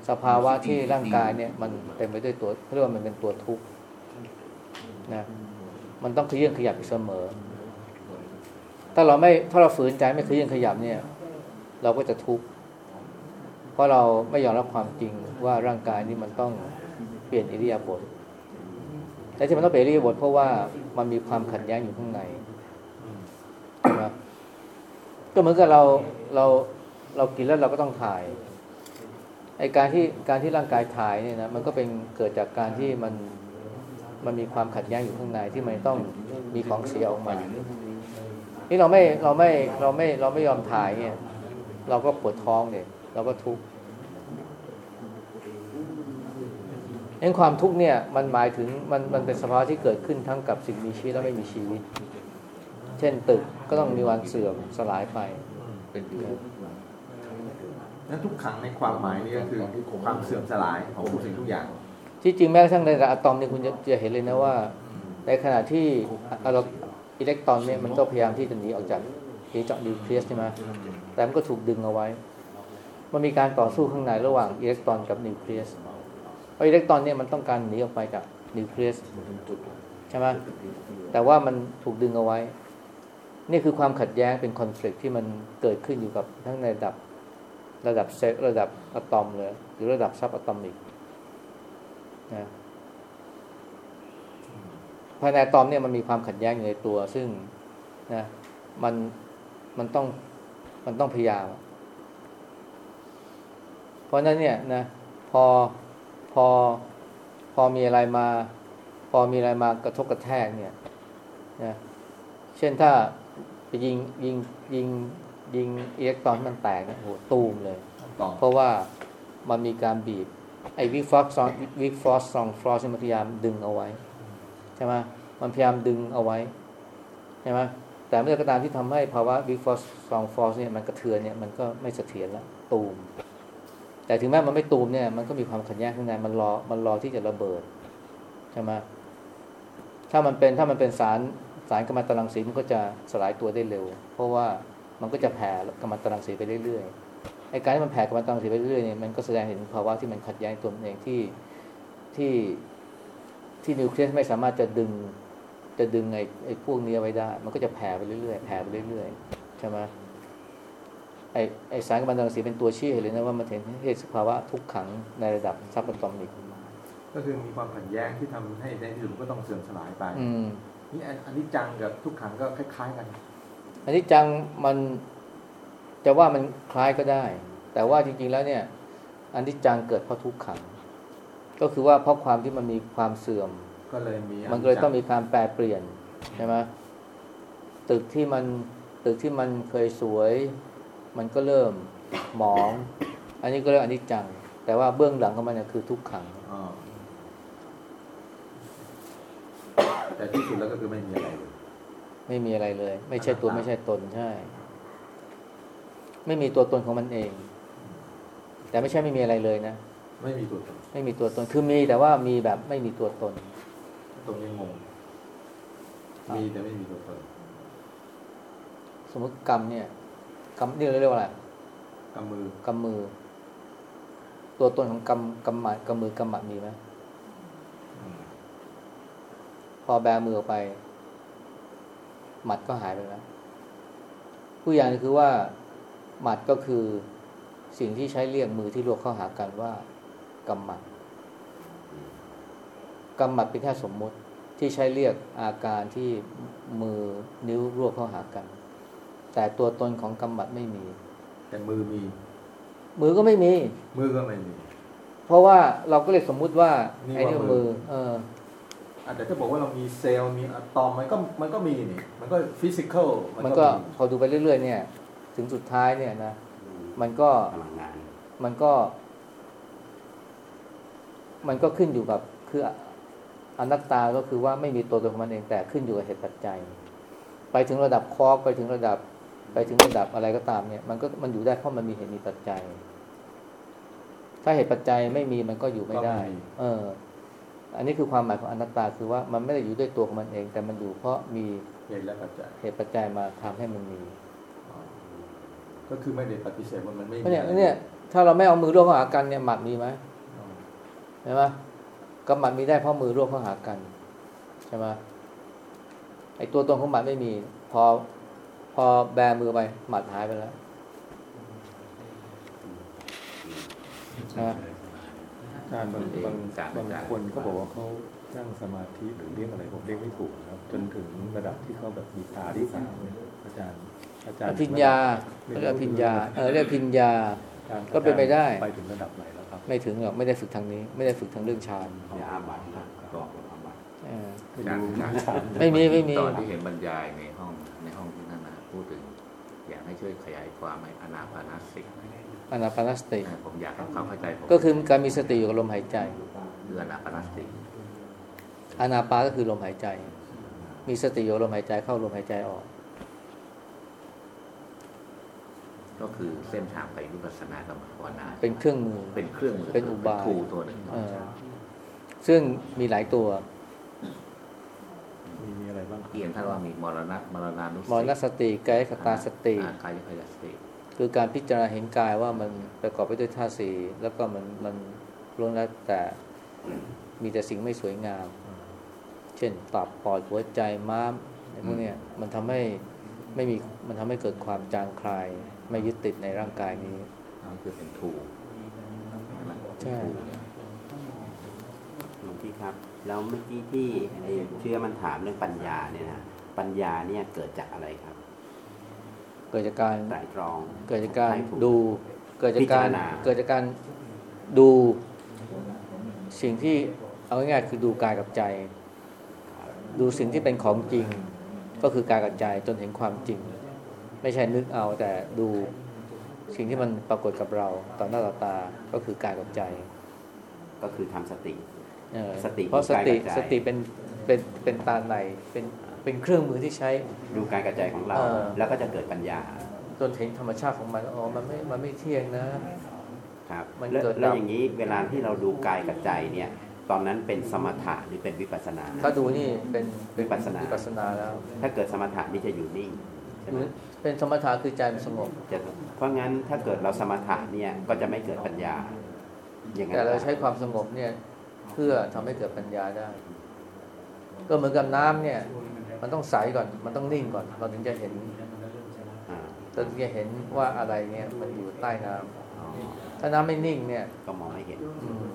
สภาวะที่ร่างกายเนี่ย มันเต็มไปด้วยตัวเรียกว่ามันเป็นตัวทุกข์นะมันต้องเคลื่นขยับอยู่เสมอ ถ้าเราไม่ถ้าเราฝืนใจไม่คลื่อนขยับเนี่ย เราก็จะทุกข์เพราะเราไม่ยอมรับความจริงว่าร่างกายนี้มันต้องเปลี่ยนอิริยาบถแต่ที่มันต้องเปลี่ยนอิริยาบถเพราะว่ามันมีความขัดแย้งอยู่ข้างในใช่ไหมก็เหมือนกับเราเราเรากินแล้วเราก็ต้องถ่ายไอการที่การที่ร่างกายถ่ายเนี่ยนะมันก็เป็นเกิดจากการที่มันมันมีความขัดแย้งอยู่ข้างในที่มันต้องมีของเสียออกมา นี่เราไม่เราไม่เราไม่เราไม่ยอมถ่ายเนี่ย เราก็ปวดท้องเนี่ยเราก็ทุกข์เองความทุกข์เนี่ยมันหมายถึงมันมันเป็นสภาวะที่เกิดขึ้นทั้งกับสิ่งมีชีวิตและไม่มีชีวิต เช่นตึกก็ต้องมีวันเสื่อมสลายไปเป็นนั้นทุกขังในความหมายนี่ก็คือความเสื่อมสลายของทุกสิ่งทุกอย่าง ที่จริงแม้กระทั่งในระดับอะตอมเนี่ยคุณจะจะเห็นเลยนะว่า ในขณะที่อะต อิเล็กตรอนเนี่ยมันก็พยายามที่จะหนีออกจากหนีจากนิวเคลียสใช่ไหมแต่มันก็ถูกดึงเอาไว้ มันมีการต่อสู้ข้างในระหว่างอิเล็กตรอนกับนิวเคลียสเพราะอิเล็กตรอนเนี่ยมันต้องการหนีออกไปจากนิวเคลียสใช่ไหมแต่ว่ามันถูกดึงเอาไว้ นี่คือความขัดแย้งเป็นคอน FLICT ที่มันเกิดขึ้นอยู่กับทั้งในระดับระดับเซลล์ระดับอะตอมเลยหรือระดับซับอะตอมิกนะ ภายในอะตอมเนี่ยมันมีความขัดแย้งอยู่ในตัว ซึ่งนะมันมันต้องมันต้องพยายาม เพราะฉะนั้นเนี่ยนะพอพอพอมีอะไรมา พอมีอะไรมากระทบกระแทกเนี่ยนะเช่นถ้าไปยิงยิงยิงยิงอิเล็กตรอนมันแตกเนี่ยโหตูมเลย เพราะว่ามันมีการบีบ ไอ้วิกฟอสซองวิกฟอสซองฟลอสมันพยายามดึงเอาไว้ ใช่ไหมมันพยายามดึงเอาไว้ใช่ไหมแต่เมื่อก็ตามที่ทำให้ภาวะวิกฟอสซองฟลอสเนี่ยมันกระเทือนเนี่ยมันก็ไม่เสถียรแล้วตูม แต่ถึงแม้มันไม่ตูมเนี่ยมันก็มีความขัดแย้งข้างในมันรอมันรอที่จะระเบิดใช่ไหมถ้ามันเป็นถ้ามันเป็นสารสารกัมมันตรังสีมันก็จะสลายตัวได้เร็ว เพราะว่ามันก็จะแผ่กัมมันตรังสีไปเรื่อยๆไอ้การที่มันแผ่กัมมันตรังสีไปเรื่อยๆเนี่ยมันก็แสดงเห็นภาวะที่มันขัดแย้งตัวเองที่ที่ ที่นิวเคลียสไม่สามารถจะดึง จะดึงไอ้ไอ้พวกนี้เอาไว้ได้ มันก็จะแผ่ไปเรื่อยๆแผ่ไปเรื่อยๆใช่ไหมไอ้ไอ้สารกัมมันตรังสีเป็นตัวชี้ให้เลยนะว่ามันเห็นเหตุสภาวะทุกขังในระดับซับอะตอมิกก็คือมีความขัดแย้งที่ทำให้ในที่สุดก็ต้องเสื่อมสลายไป อืมนี่อันอันนี้จังกับทุกขังก็คล้าย ๆกัน อันนี้จังมันจะว่ามันคล้ายก็ได้ แต่ว่าจริงๆแล้วเนี่ย อันนี้จังเกิดเพราะทุกขัง ก็คือว่าเพราะความที่มันมีความเสื่อม ก็เลยมีมันก็เลยต้องมีการแปรเปลี่ยนใช่ไหมตึกที่มันตึกที่มันเคยสวย มันก็เริ่มหมอง อันนี้ก็เรียกอันนี้จัง แต่ว่าเบื้องหลังของมันเนี่ยคือทุกขังอ๋อแต่ที่สุดแล้วก็คือไม่มีอะไรเลยไม่มีอะไรเลย ไม่ใช่ตัวไม่ใช่ตนใช่ ไม่มีตัวตนของมันเอง แต่ไม่ใช่ไม่มีอะไรเลยนะ ไม่มีตัวตน ไม่มีตัวตน คือมีแต่ว่ามีแบบไม่มีตัวตน ตรงนี้งง มีแต่ไม่มีตัวตน สมมติกรรมเนี่ยกรรมนี่เราเรียกว่าอะไรกำมือกำมือ ตัวตนของกรรมกรรมหมัดกำมือกำหมัดมีไหมพอแบมือออกไป หมัดก็หายไปแล้วผู้อย่างคือว่า หมัดก็คือสิ่งที่ใช้เรียกมือที่รวมเข้าหากันว่ากำหมัด กำหมัดเป็นแค่สมมุติที่ใช้เรียกอาการที่มือนิ้วรวบเข้าหากัน แต่ตัวตนของกำหมัดไม่มี แต่มือมี มือก็ไม่มี มือก็ไม่มี เพราะว่าเราก็เลยสมมุติว่านี่ไอ้นี่ว่ามืมืออเอออาจจะถ้าบอกว่าเรามีเซลล์มีอะตอมมันก็มันก็มีนี่มันก็ฟิสิกอลมันก็พอดูไปเรื่อย ๆ เนี่ย ถึงสุดท้ายเนี่ยนะมันก็พลังงานมันก็ มันก็ขึ้นอยู่กับคือ อนัตตาก็คือว่าไม่มีตัวตนของมันเองแต่ขึ้นอยู่กับเหตุปัจจัย ไปถึงระดับคอร์กไปถึงระดับ ไปถึงระดับอะไรก็ตามเนี่ย มันก็มันอยู่ได้เพราะมันมีเหตุมีปัจจัย ถ้าเหตุปัจจัยไม่มีมันก็อยู่ไม่ได้ เออ อันนี้คือความหมายของอนัตตาคือว่ามันไม่ได้อยู่ด้วยตัวของมันเอง แต่มันอยู่เพราะมีเหตุและปัจจัยเหตุปัจจัยมาทำให้มันมี ก็คือไม่ได้ปฏิเสธว่ามันไม่มีเพราะเนี่ยเนี่ย ถ้าเราไม่เอามือร่วมเข้าหากันเนี่ยหมัดมีไหมใช่ไหม ก็หมัดมีได้เพราะมือร่วมเข้าหากันใช่ไหมไอตัวตนของหมัดไม่มี พอพอแบมือไปหมัดหายไปแล้วนะการบางบางบางคนก็บอกว่าเขานั่งสมาธิหรือเรียกอะไรผมเรียกไม่ถูกนะครับ จนถึงระดับที่เขาแบบมีตาที่สามเนี่ยอาจารย์อาจารอย์ภิญญาเขาเรียกอภิญญาเออเรียกอภิญญาก็เป็นไปได้ไปถึงระดับไหนแล้วครับ ไม่ถึงหรอกไม่ได้ฝึกทางนี้ ไม่ได้ฝึกทางเรื่องฌานยาอาบัตนะก็อาบัตเออไม่รู้ฌานไม่มีไม่มีตอนที่เห็นบรรยายในห้องในห้องที่นั่นนะพูดถึง อยากให้ช่วยขยายความในอนาปานาสติอนาปานสติผมอยากให้เขาเข้าใจผมก็คือการมีสติอยู่กับลมหายใจคืออนาปานาสติอานาปาก็คือลมหายใจ มีสติอยู่กับลมหายใจเข้าลมหายใจออก ก็คือเส้นทางไปวิปัสสนากรรมภาวนาเป็นเครื่องมือเป็นเครื่องมือเป็นอุบายทูตัวหนึ่งเออซึ่งมีหลายตัวมีมีอะไรบ้างเกียนท่านว่ามีมรณะมรณานุสติมรณสติกายคตาสติอ่ากายคตาสติ คือการพิจารณาเห็นกายว่ามันประกอบไปด้วยธาตุสี่แล้วก็มันมันล้วนแล้วแต่มีแต่สิ่งไม่สวยงาม เช่นตับปอดหัวใจม้ามไอ้พวกเนี้ยมันทำให้ไม่มีมันทำให้เกิดความจางคลาย ไม่ยึดติดในร่างกายนี้นั่นคือเป็นทูใช่หลวงพี่ครับ แล้วเมื่อกี้ที่ไอ้เชื่อมันถามเรื่องปัญญาเนี่ยนะปัญญาเนี่ยเกิดจากอะไรครับ เกิดจากการไตรตรอง เกิดจากการให้ถูกดู เกิดจากการพิจารณาเกิดจากการดูสิ่งที่เอาง่ายๆคือดูกายกับใจ ดูสิ่งที่เป็นของจริง ก็คือกายกับใจจนเห็นความจริง ไม่ใช่นึกเอาแต่ดูสิ่งที่มันปรากฏกับเราต่อหน้าต่อตาก็คือกายกับใจ ก็คือทำสติเออสติเพราะสติกายกับใจสติเป็นเป็นเป็นตาในเป็นเป็นเครื่องมือที่ใช้ดูการกระจายของเราเออแล้วก็จะเกิดปัญญาจนเห็นธรรมชาติของมันอ๋อมันไม่มันไม่เที่ยงนะครับมันแล้วเกิดแล้วดับอย่างนี้เวลาที่เราดูกายกับใจเนี่ย ตอนนั้นเป็นสมถะหรือเป็นวิปัสสนา ถ้าดูนี่เป็นเป็นวิปัสสนาวิปัสสนาแล้ว ถ้าเกิดสมถะนี่จะอยู่นิ่งใช่ไหมเป็นสมถะคือใจมันสงบจะเพราะงั้นถ้าเกิดเราสมถะเนี่ยก็จะไม่เกิดปัญญา อย่างนั้แต่นเราครับใช้ความสงบเนี่ย เพื่อทำให้เกิดปัญญาได้ ก็เหมือนกับน้ำเนี่ย มันต้องใสก่อน มันต้องนิ่งก่อน เราถึงจะเห็นอ่าเราถึงจะเห็นว่าอะไรเนี่ย มันอยู่ใต้น้ำอ๋อถ้าน้ำไม่นิ่งเนี่ยก็มองไม่เห็น อืม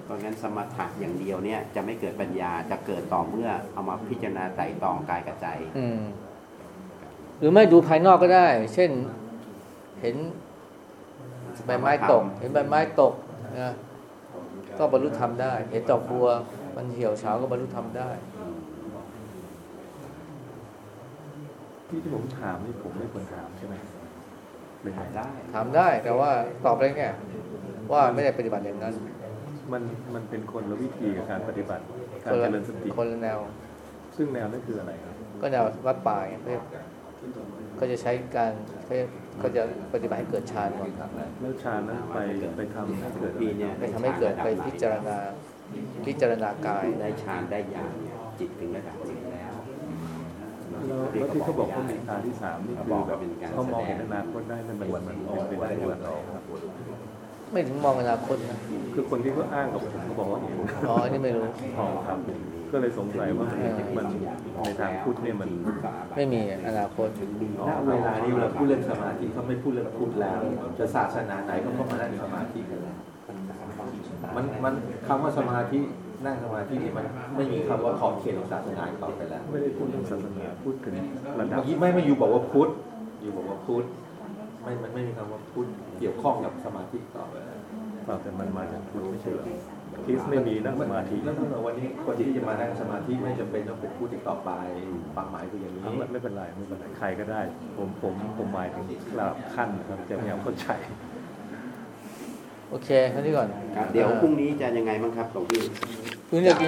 เพ ราะงั้นสมถะอย่างเดียวเนี่ยจะไม่เกิดปัญญาจะเกิดต่อเมื่อเอามาพิจารณาไตรตรองกายกับใจอืมหรือไม่ดูภายนอกก็ได้ เช่นเห็นใบไม้ตก เห็นใบไม้ตกนะก็บรรลุธรรมได้ เห็นดอกบัว มันเหี่ยวเฉาก็บรรลุธรรมได้ที่ที่ผมถามนี่ผมไม่ควรถามใช่ไหมเป็นไงได้ถามได้แต่ว่าตอบได้ไงว่าไม่ได้ปฏิบัติอย่างนั้น มันมันเป็นคนละวิธีกับการปฏิบัติคการนเจละริญสติคนละแนว ซึ่งแนวนั่นคืออะไรครับ ก็แนววัดป่าไงเพื่อก็จะใช้การเขาก็จะปฏิบัติให้เกิดฌานก่อนครับแล้วฌานนั้นไปไปทำให้เกิดอะไรพี่เนี่ยไปทำให้เกิดไปพิจารณาพิจารณากายได้ฌานได้ญาณเนี่ยจิตถึงระดับหนึ่งแล้วแล้วแล้วที่เขาบอกเขามีตาที่สามนี่คือแบบเขามองเห็นอนาคตได้นั่นมันมันมันเป็นได้ด้วยเหรอครับ ไม่ถึงมองอนาคตนะคือคนที่เขาอ้างกับผมเขาบอกว่าเห็นอ๋ออันนี้ไม่รู้อ๋อครับ ก็เลยสงสัยว่ามันในทางพุทธเนี่ยมัน ไม่มีอนาคตณเวลานี้เราพูดเรื่องสมาธิเขาไม่พูดเรื่องพุทธแล้ว จะศาสนาไหนก็เข้ามานั่งสมาธิกันแล้วมันมันคำว่าสมาธินั่งสมาธินี่มันไม่มีคำว่าขอบเขตของศาสนาอีกต่อไปแล้ว ไม่ได้พูดเรื่องศาสนาพูดถึงระดับเมื่อกี้ไม่ไม่อยู่บอกว่าพุทธอยู่บอกว่าพุทธ ไม่มันไม่มีคำว่าพุทธเกี่ยวข้องกับสมาธิต่อไปแล้วเปล่าแต่มันมาจากพุทธไม่ใช่เหรอคริสต์ไม่มีนั่งสมาธิแล้วถ้าวันนี้คนที่จะมานั่งสมาธิไม่จำเป็นต้องเป็นพุทธอีกต่อไปความหมายคืออย่างนี้ไม่ไม่เป็นไรไม่เป็นไรใครก็ได้ ผมผมผมหมายถึงระดับขั้นนะครับจะพยายามเข้าใจโอเคแค่นี้ก่อนครับเดี๋ยวพรุ่งนี้จะยังไงบ้างครับหลวงพี่คุณจะกิน